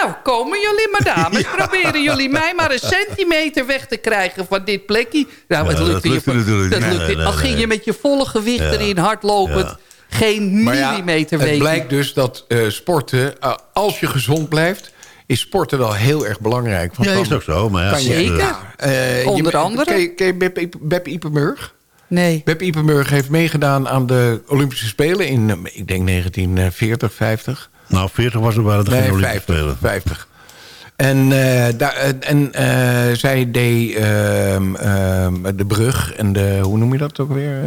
S7: nou, komen jullie maar dames. Proberen jullie mij maar een centimeter weg te krijgen van dit plekje. Nou,
S5: Ja,
S7: het
S5: dat
S7: lukte,
S5: lukte
S7: je,
S5: natuurlijk
S7: dat
S5: niet.
S7: lukte,
S5: Nee, nee,
S7: Al ging
S5: nee.
S7: je met je volle gewicht
S5: Ja.
S7: erin, hardlopend.
S5: Ja.
S7: Geen
S4: Maar ja,
S7: millimeter
S4: het
S7: wegen.
S4: blijkt dus dat eh, sporten, eh, als je gezond blijft... is sporten wel heel erg belangrijk. Want
S5: Ja,
S4: dan
S5: is ook zo. Maar ja,
S4: kan je,
S7: Zeker.
S4: eh, je-
S7: Onder andere.
S4: Ken je, ken je Beb, Beb?
S7: Nee.
S4: Beb Ipermurg heeft meegedaan aan de Olympische Spelen... in, ik denk 1940, 50.
S5: Nou, 40 was er, waren geen
S4: Nee,
S5: Olympische
S4: 50.
S5: Spelen.
S4: 50. En, daar, eh, en eh, zij deed ehm, ehm, de brug en de... Hoe noem je dat ook weer?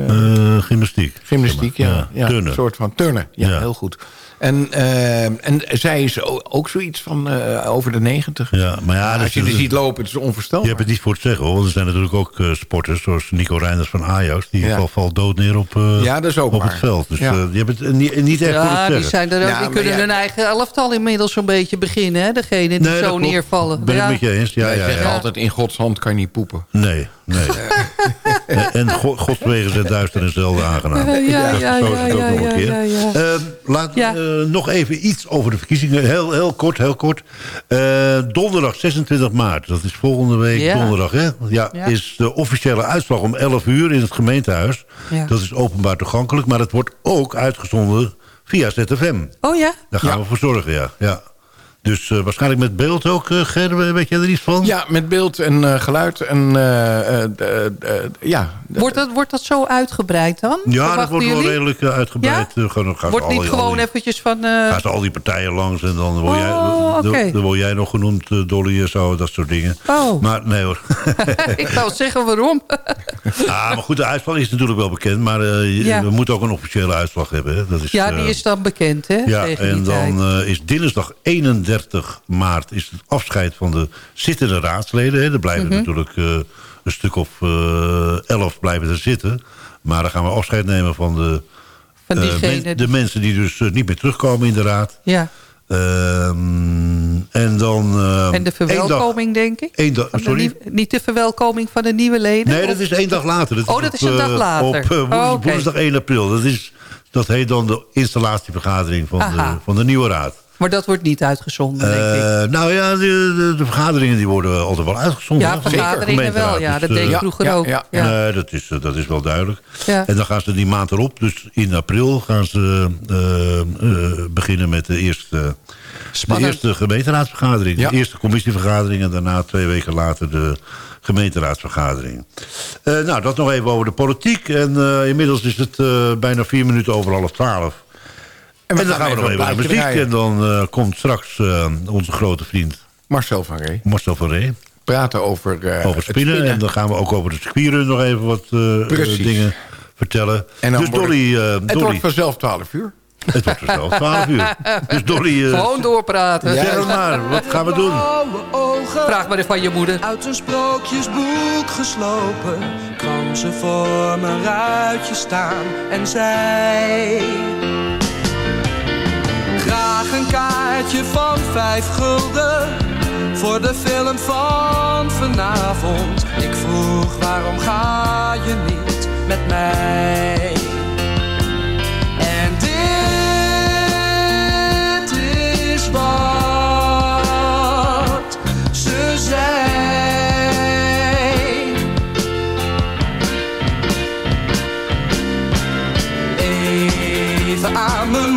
S5: Gymnastiek.
S4: Gymnastiek, ja.
S5: Ja,
S4: ja. Een soort van turnen. Ja,
S5: Ja.
S4: heel goed. En, eh, en zij is ook zoiets van eh, over de negentig.
S5: Ja, maar ja,
S4: Als je
S5: is-
S4: er ziet lopen, het is
S5: Je
S4: onvoorstelbaar.
S5: hebt het niet voor het zeggen, hoor. Want er zijn natuurlijk ook eh, sporters, zoals Nico Reinders van Ajax... die
S4: Ja.
S5: valt, valt dood neer op, eh,
S4: Ja, dat is ook
S5: op
S4: waar.
S5: het veld. Dus
S4: Ja.
S5: eh, die hebben het niet, niet echt voor
S7: Ja,
S5: het
S7: die,
S5: zeggen.
S7: zijn er ook,
S4: Ja,
S7: die kunnen
S4: ja.
S7: hun eigen elftal inmiddels zo'n beetje beginnen. Hè? Degene die
S5: Nee,
S7: zo
S5: klopt.
S7: neervallen.
S5: Ben
S7: ja.
S5: ik met je eens. Ja,
S4: zeggen
S5: ja.
S4: altijd, in Gods hand kan je niet poepen.
S5: Nee, nee. en en go- Gods wegen zijn duister en zelden aangenaam.
S7: Ja, ja,
S5: zo is
S7: ja,
S5: het ook
S7: ja,
S5: nog een keer. Eh, laat eh, nog even iets over de verkiezingen. Heel, heel kort, heel kort. Eh, donderdag 26 maart, dat is volgende week donderdag, hè? Ja, is de officiële uitslag om 11 uur in het gemeentehuis.
S7: Ja.
S5: Dat is openbaar toegankelijk, maar het wordt ook uitgezonden via ZFM.
S7: Oh ja?
S5: Daar gaan we voor zorgen, ja. ja. Dus eh, waarschijnlijk met beeld ook, eh Ger, weet jij er iets van?
S4: Ja, met beeld en eh, geluid. En ja.
S7: Wordt dat, wordt dat zo uitgebreid dan?
S5: Ja, dat wordt wel redelijk uitgebreid.
S7: Ja?
S5: Gaan
S7: Wordt niet
S5: al
S7: gewoon
S5: die-
S7: eventjes van... eh,
S5: gaan ze al die partijen langs en dan word, jij,
S7: Oh,
S5: dan- word jij nog genoemd, Dolly en zo, dat soort dingen.
S7: Oh.
S5: Maar nee hoor.
S7: ik wou zeggen waarom.
S5: ah, maar goed, de uitslag is natuurlijk wel bekend, maar eh,
S7: Ja.
S5: we moeten ook een officiële uitslag hebben. Hè. Dat is,
S7: ja, die is dan bekend, hè?
S5: Ja,
S7: tegen die
S5: en dan eh, is dinsdag 31 maart is het afscheid van de zittende raadsleden. Hè. Er blijven
S7: Mhm.
S5: natuurlijk eh, een stuk of eh, elf blijven er zitten. Maar dan gaan we afscheid nemen van de,
S7: Van
S5: eh,
S7: diegene
S5: men-
S7: die-
S5: de mensen die dus niet meer terugkomen in de raad.
S7: Ja.
S5: Ehm, en dan... ehm,
S7: En de verwelkoming, denk ik?
S5: Één dag,
S7: de
S5: sorry?
S7: niet de verwelkoming van de nieuwe leden?
S5: Nee, dat is één dag later.
S7: Oh, dat
S5: op,
S7: is een dag later.
S5: Op woens-
S7: Oh,
S5: woensdag 1 april. Dat, is, dat heet dan de installatievergadering van, de, van de nieuwe raad.
S7: Maar dat wordt niet uitgezonden, denk ik.
S5: Eh, nou ja, de, de, de vergaderingen die worden altijd wel uitgezonden.
S7: Ja, vergaderingen wel. Ja,
S5: Dus,
S7: dat
S5: eh,
S7: deed ik
S4: ja,
S7: vroeger
S4: ja,
S7: ook.
S4: ja.
S7: Ja.
S5: Nee, dat is, eh, dat is wel duidelijk.
S7: Ja.
S5: En dan gaan ze die maand erop, dus in april... gaan ze eh, eh, beginnen met de eerste, de eerste gemeenteraadsvergadering.
S4: Ja.
S5: De eerste commissievergadering en daarna twee weken later de gemeenteraadsvergadering. Eh, nou, dat nog even over de politiek. En eh, inmiddels is het eh, bijna vier minuten over half twaalf. En, dan gaan we nog even naar muziek.
S4: draaien.
S5: En dan eh, komt straks eh, onze grote vriend
S4: Marcel van Ree.
S5: Marcel van Ree
S4: Praten over, eh,
S5: over spinnen. En dan gaan we ook over de circuitrun nog even wat dingen vertellen.
S4: En dan
S5: dus
S4: wordt
S5: Dolly... eh,
S4: Het
S5: Dolly
S4: wordt vanzelf 12 uur.
S5: het wordt vanzelf 12 uur. Dus Dolly...
S7: Gewoon doorpraten.
S5: zeg het maar, wat gaan we doen?
S7: Vraag maar eens van je moeder.
S8: uit een sprookjesboek geslopen kwam ze voor mijn ruitje staan en zei Graag een kaartje van vijf gulden voor de film van vanavond. Ik vroeg waarom ga je niet met mij? En dit is wat ze zei. Even aan mijn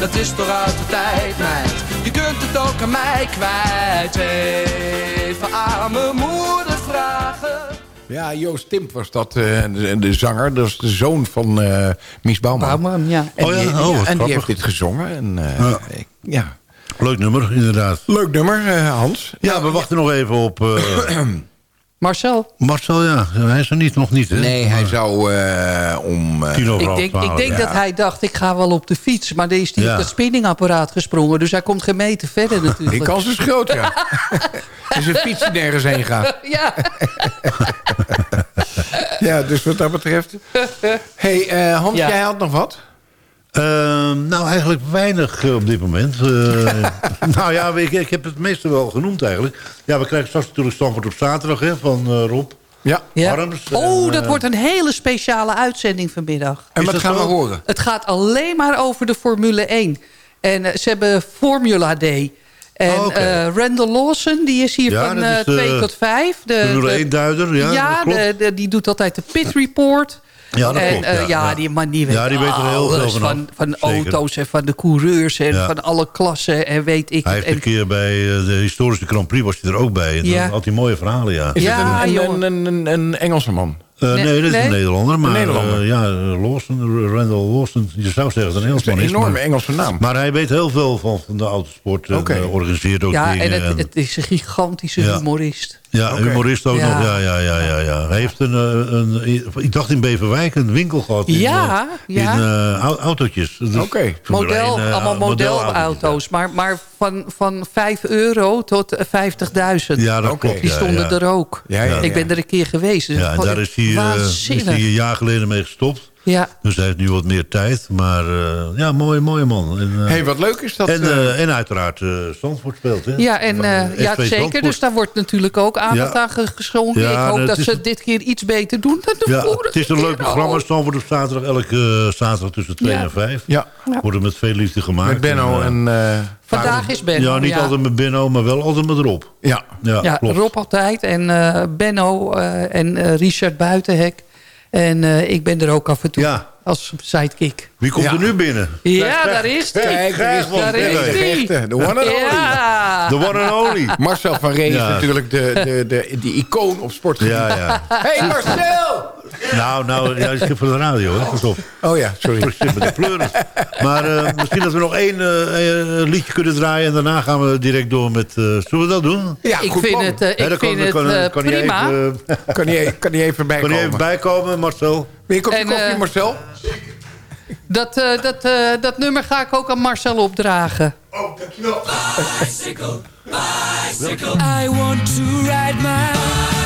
S8: dat is toch uit de tijd, meid. Je kunt het ook aan mij kwijt. Even aan mijn moeder vragen.
S4: Ja, Joost Timp was dat, uh, de, de, zanger. Dat is de zoon van uh, Mies Bouwman.
S7: Bouwman, ja.
S4: En
S5: oh ja,
S4: die,
S5: oh,
S4: en die heeft dit gezongen. En, uh, ja. ja.
S5: Leuk nummer, inderdaad.
S4: Leuk nummer, Hans.
S5: Ja, we wachten nog even op...
S7: Marcel?
S5: Marcel, ja. Hij is er niet, nog niet, hè?
S4: Nee, hij zou uh, om... Uh,
S7: ik denk, ik denk ja. dat hij dacht, ik ga wel op de fiets. Maar dan is hij ja. op het spinningapparaat gesprongen. Dus hij komt gemeten verder natuurlijk.
S4: Die kans is groot, ja. dus een fiets die nergens heen gaat.
S7: ja.
S4: ja, dus wat dat betreft... hey, uh, Hans, jij had nog wat?
S5: Uh, nou, eigenlijk weinig uh, op dit moment. Uh, nou ja, ik, ik, heb het meeste wel genoemd eigenlijk. Ja, we krijgen straks natuurlijk Stanford op zaterdag hè, van Rob.
S4: Ja.
S7: ja. Arms, oh, dat wordt een hele speciale uitzending vanmiddag.
S4: En wat gaan we horen?
S7: Het gaat alleen maar over de Formule 1. En ze hebben Formula Day. En oh, okay. Randall Lawson, die is hier
S5: ja,
S7: van 2 tot 5.
S5: De Formule 1-duider, ja.
S7: Ja, de, de, die doet altijd de pit report...
S5: Ja, dat
S7: en,
S5: klopt. Ja,
S7: uh, ja, die man die weet,
S5: ja, die weet er heel veel van.
S7: Van, van auto's en van de coureurs en ja. van alle klassen en weet ik
S5: Hij heeft
S7: en,
S5: een keer bij de historische Grand Prix was hij er ook bij. En
S7: Ja.
S5: dan had hij mooie verhalen, ja.
S4: Is
S7: Ja,
S4: het een, een, een, een, een Engelse man?
S5: Uh, nee,
S7: Nee,
S5: dit is
S7: nee?
S5: een Nederlander. Maar
S4: Nederlander.
S5: uh, ja, Lawson, Randall Lawson. Je zou zeggen dat het een
S4: Dat is
S5: Engelsman
S4: een enorme
S5: Maar,
S4: Engelse naam.
S5: maar hij weet heel veel van, van de autosport. En
S4: Oké.
S5: uh, organiseert ook
S7: Ja,
S5: dingen.
S7: en het, het is een gigantische
S5: Ja.
S7: humorist.
S5: Ja,
S4: Oké.
S5: humorist ook
S7: Ja.
S5: nog. Ja, ja, ja, ja, ja. Hij heeft een, uh, een, ik dacht in Beverwijk, een winkel gehad. In,
S7: Ja, ja.
S5: In uh, au- autootjes. Dus
S4: Oké.
S5: Formule
S7: Model,
S5: 1, uh,
S7: allemaal modelauto's. Maar, maar van, van 5 euro tot eh, 50.000.
S5: Ja, dat klopt.
S7: Die stonden er ook. Ik ben er een keer geweest. Dus
S5: Ja, en daar is hij, uh, is hij een jaar geleden mee gestopt.
S7: Ja.
S5: Dus hij heeft nu wat meer tijd. Maar uh, ja, mooie, mooie man. En, uh,
S4: hey, wat leuk is dat...
S5: en,
S4: eh,
S5: uh, en uiteraard uh, Zandvoort speelt. Hè?
S7: Ja, en, uh, ja zeker.
S5: Zandvoort.
S7: Dus daar wordt natuurlijk ook aandacht
S5: Ja.
S7: aan ge- geschonken.
S5: Ja,
S7: ik hoop
S5: dat
S7: ze het dit keer iets beter doen dan de
S5: Ja,
S7: vorige
S5: het is een leuk programma.
S7: Oh.
S5: Zandvoort op zaterdag. Elke uh, zaterdag tussen 2
S7: Ja.
S5: en 5.
S4: ja,
S5: Worden met veel liefde gemaakt.
S4: met Benno
S5: uh,
S4: en... eh,
S7: Vandaag is Benno.
S5: Ja, niet
S7: ja.
S5: altijd met Benno, maar wel altijd met Rob.
S4: ja,
S5: Ja,
S7: Ja,
S5: klopt.
S7: Rob altijd en eh, Benno eh, en eh, Richard Buitenhek. En eh, ik ben er ook af en toe
S5: Ja.
S7: als sidekick.
S5: Wie komt
S4: Ja.
S5: er nu binnen?
S7: Ja, daar is hij.
S4: Kijk, daar is
S7: hij.
S4: de one and only.
S7: Ja.
S5: The one and only.
S4: Marcel van Ree is natuurlijk de, de, de, die icoon op sportgebied.
S5: Ja, ja.
S4: hey Marcel!
S5: Nou, nou, ja, ik zit voor de radio, hè. Pas op.
S4: Oh ja, sorry.
S5: Ik zit met de pleuris. Maar eh, misschien dat we nog één eh, eh, liedje kunnen draaien... en daarna gaan we direct door met... eh, zullen we dat doen?
S4: Ja,
S7: ik
S4: goed
S7: vind
S4: plan.
S7: het, ik vind het
S5: kan- kan hij
S7: prima.
S5: even,
S4: Kan hij, kan hij even bij
S5: Kan je even
S4: komen?
S5: bijkomen, Marcel?
S4: Wil je een kopje
S7: En,
S4: koffie, Marcel?
S7: Dat, eh, dat, eh, dat nummer ga ik ook aan Marcel opdragen.
S4: Oh, dankjewel.
S8: I want to ride my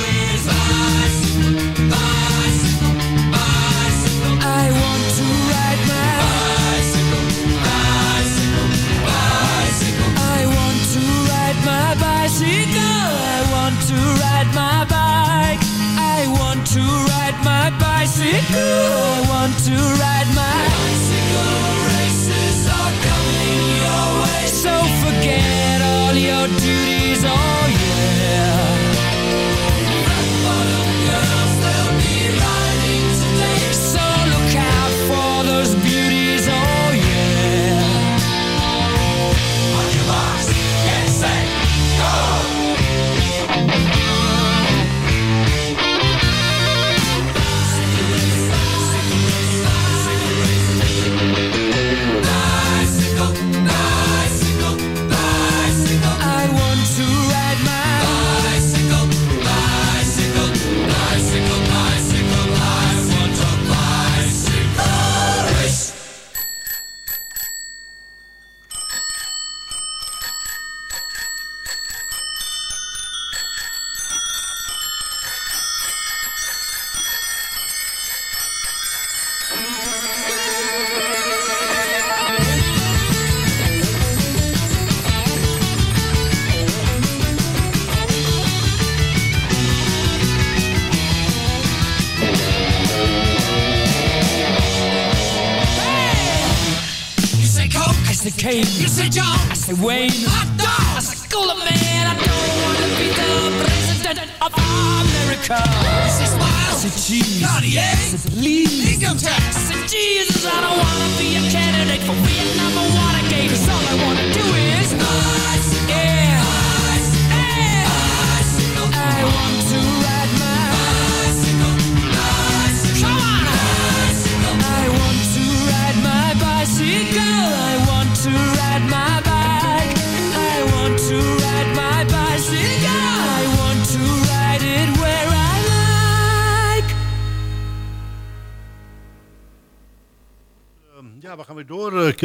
S9: bicycle. I want to ride my bike. I want to ride my bicycle. I want to ride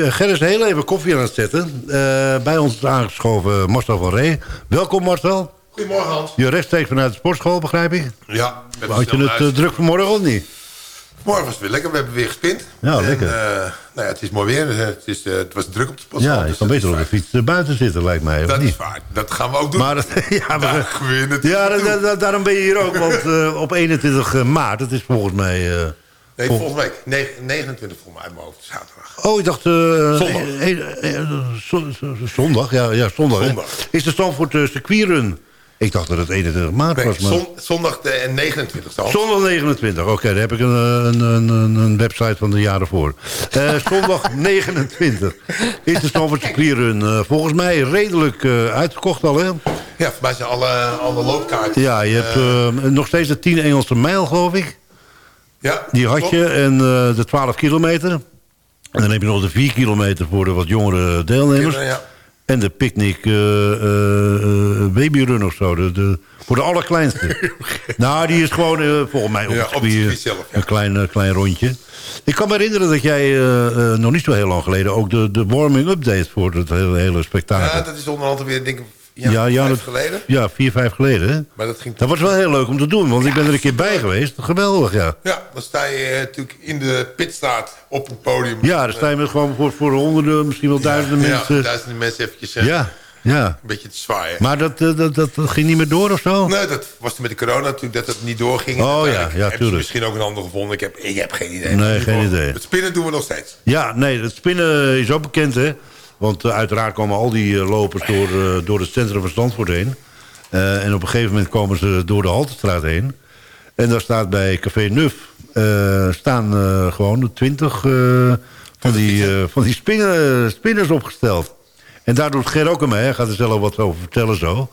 S5: Ger is heel even koffie aan het zetten. Eh, bij ons is aangeschoven Marcel van Ree. Welkom Marcel.
S10: Goedemorgen Hans.
S5: Je rechtstreeks vanuit de sportschool, begrijp ik?
S10: Ja, met
S5: Had je het eh, druk vanmorgen of niet?
S10: Morgen was het weer lekker, we hebben weer gespind.
S5: Ja,
S10: en,
S5: lekker.
S10: eh, nou ja, het is mooi weer, het, is, eh, het was druk op de sportschool.
S5: Ja, je
S10: dus
S5: kan beter op de fiets eh, buiten zitten, lijkt mij.
S10: Dat
S5: niet?
S10: is waar, dat gaan we ook doen.
S5: Maar dat, ja, we- ja da-
S10: naartoe.
S5: da- da- daarom ben je hier ook. Want eh, op 21 maart, dat is volgens mij... eh,
S10: Nee,
S5: vol-
S10: volgende week, negen- 29 voor mij uit mijn hoofd, zaterdag.
S5: Oh, ik dacht... eh,
S10: Zondag.
S5: eh, eh, eh, zo- zo- zondag, ja, ja zondag. hè.
S10: Zondag.
S5: Is de circuitrun? Ik dacht dat het 21 maart
S10: Nee,
S5: was. Maar...
S10: zon- zondag de 29 Hans.
S5: Zondag 29, oké, daar heb ik een, een, een, een, een website van de jaren voor. Eh, zondag 29 is de Stanford circuitrun. eh volgens mij redelijk eh, uitverkocht al, hè?
S10: Ja, voor mij zijn alle, alle loopkaarten.
S5: Ja, je hebt eh, nog steeds de 10 Engelse mijl, geloof ik.
S10: Ja,
S5: Die had je en eh, de 12 kilometer. En dan heb je nog de 4 kilometer voor de wat jongere deelnemers.
S10: Kinderen, ja.
S5: En de picknick eh, eh, babyrun of zo. De, de, voor de allerkleinste. nou, die is gewoon volgens mij op
S10: Ja, op zelf, ja.
S5: een klein, klein rondje. Ik kan me herinneren dat jij nog niet zo heel lang geleden... ook de, de warming-up deed voor het hele, hele spektakel.
S10: Ja, dat is onderhand weer, denk ik, ja,
S5: ja, ja,
S10: vijf geleden.
S5: Ja, vier, vijf geleden. Hè?
S10: Maar dat ging
S5: Dat was wel heel leuk om te doen, want ik ben er een keer bij geweest. Geweldig, ja.
S10: Ja, dan sta je eh, natuurlijk in de pitstraat op een podium.
S5: Ja, daar sta je met gewoon voor, voor honderden, misschien wel duizenden
S10: ja,
S5: mensen.
S10: Ja, duizenden mensen eventjes eh,
S5: Ja, ja.
S10: een beetje te zwaaien.
S5: Maar dat, eh, dat, dat, dat ging niet meer door of zo?
S10: Nee, dat was toen met de corona natuurlijk dat het niet doorging.
S5: Oh, ja, ja, tuurlijk.
S10: misschien ook een ander gevonden. Ik heb, ik heb geen idee.
S5: Nee, geen idee.
S10: Het spinnen doen we nog steeds.
S5: Ja, nee, het spinnen is ook bekend, hè. Want eh, uiteraard komen al die eh, lopers door, eh, door het centrum van Zandvoort heen. En op een gegeven moment komen ze door de Haltestraat heen. En daar staat bij Café Nuf... staan gewoon twintig van, die, van die spinnen, spinners opgesteld. En daar doet Ger ook aan mee. Hij gaat er zelf wat over vertellen zo.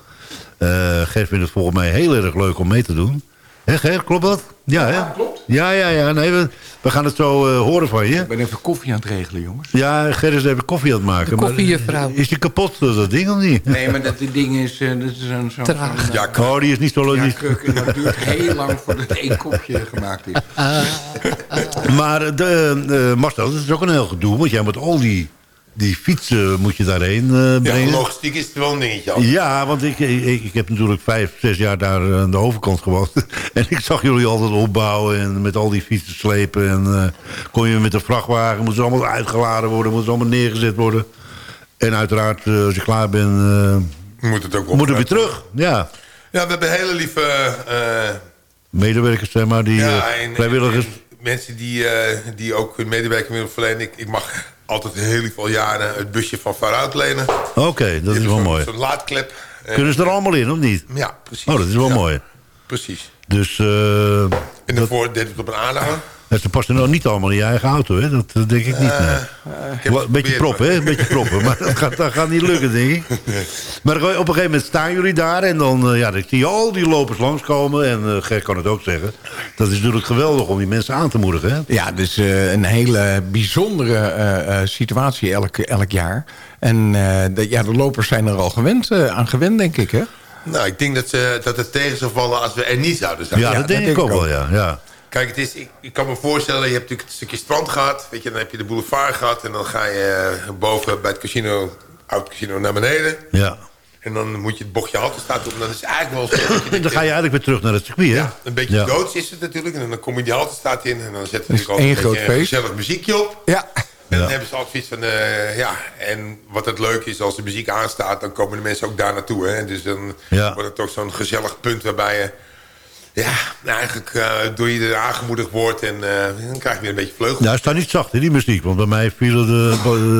S5: Ger vindt het volgens mij heel erg leuk om mee te doen. Hè Ger, klopt dat? Ja, hè?
S10: klopt.
S5: Ja, ja, ja. Nee, we, we gaan het zo eh, horen van je.
S4: Ik ben even koffie aan het regelen, jongens.
S5: Ja, Ger is even koffie aan het maken.
S7: Koffiejuffrouw.
S5: Is die kapot, dat ding, of niet?
S4: Nee, maar dat ding is... eh, dat is een, zo'n...
S7: Traag.
S4: zo'n-
S5: Ja, oh, die is niet zo...
S4: Ja, kuk, dat duurt heel lang voordat één kopje gemaakt is.
S5: Maar de, eh, Marcel, dat is ook een heel gedoe. Want jij moet al die, die fietsen moet je daarheen eh,
S10: Ja,
S5: brengen.
S10: logistiek is wel een dingetje. Hans.
S5: Ja, want ik, ik, ik heb natuurlijk vijf, zes jaar daar eh, aan de overkant gewoond. En ik zag jullie altijd opbouwen en met al die fietsen slepen. En eh kon je met de vrachtwagen, ze allemaal uitgeladen worden, ze allemaal neergezet worden. En uiteraard, eh, als je klaar bent, eh,
S10: Moet het ook
S5: moet het weer terug. Ja,
S10: Ja, we hebben hele lieve eh,
S5: medewerkers, zeg maar, die
S10: ja,
S5: eh,
S10: en-
S5: vrijwilligers.
S10: en mensen die, eh, die ook hun medewerking willen verlenen. Ik, ik mag altijd heel al jaren het busje van Varuit lenen.
S5: Oké, dat is wel mooi.
S10: Zo'n laadklep. Eh,
S5: Kunnen ze er allemaal in, of niet?
S10: Ja, precies.
S5: Oh, dat is wel
S10: Ja,
S5: mooi.
S10: Precies.
S5: Dus eh,
S10: En daarvoor deed het op een aanhanger.
S5: Ze passen nou niet allemaal in je eigen auto, hè? Dat eh, denk ik niet. nee.
S10: Ik heb
S5: Wel,
S10: het
S5: Een beetje proppen, hè? Een beetje proppen. Maar dat gaat, dat gaat niet lukken, denk ik. Maar op een gegeven moment staan jullie daar... en dan, eh, ja, dan zie je al die lopers langskomen. En eh Ger kan het ook zeggen. Dat is natuurlijk geweldig om die mensen aan te moedigen, hè?
S4: Ja, dus eh, een hele bijzondere eh, eh, situatie elk, elk jaar. En eh, de, ja, de lopers zijn er al gewend, eh, aan gewend, denk ik, hè?
S10: Nou, ik denk dat, ze, dat het tegen zou vallen als we er niet zouden zijn.
S5: Ja, dat denk ik ook wel, ja. ja.
S10: Kijk, het is, ik, ik kan me voorstellen, je hebt natuurlijk het stukje strand gehad. Weet je, dan heb je de boulevard gehad. En dan ga je eh, boven bij het casino, oud casino, naar beneden.
S5: ja.
S10: En dan moet je het bochtje Haltestraat op. En dan is het eigenlijk wel zo. dat
S5: dan ga je eigenlijk weer terug naar het circuit, hè?
S10: Ja, een beetje
S5: Ja.
S10: doods is het natuurlijk. En dan kom je die Haltestraat in. En dan zetten natuurlijk altijd een,
S4: groot
S10: beetje een
S4: feest.
S10: gezellig muziekje op.
S4: Ja.
S10: En dan
S5: Ja.
S10: hebben ze altijd zoiets van, eh, ja, en wat het leuke is, als de muziek aanstaat, dan komen de mensen ook daar naartoe. Hè? Dus dan
S5: Ja.
S10: wordt het toch zo'n gezellig punt waarbij je, ja, nou, eigenlijk eh, door iedereen aangemoedigd wordt en eh, dan krijg je weer een beetje vleugel.
S5: Ja, het staat niet zacht, hè, die muziek. Want bij mij vielen de,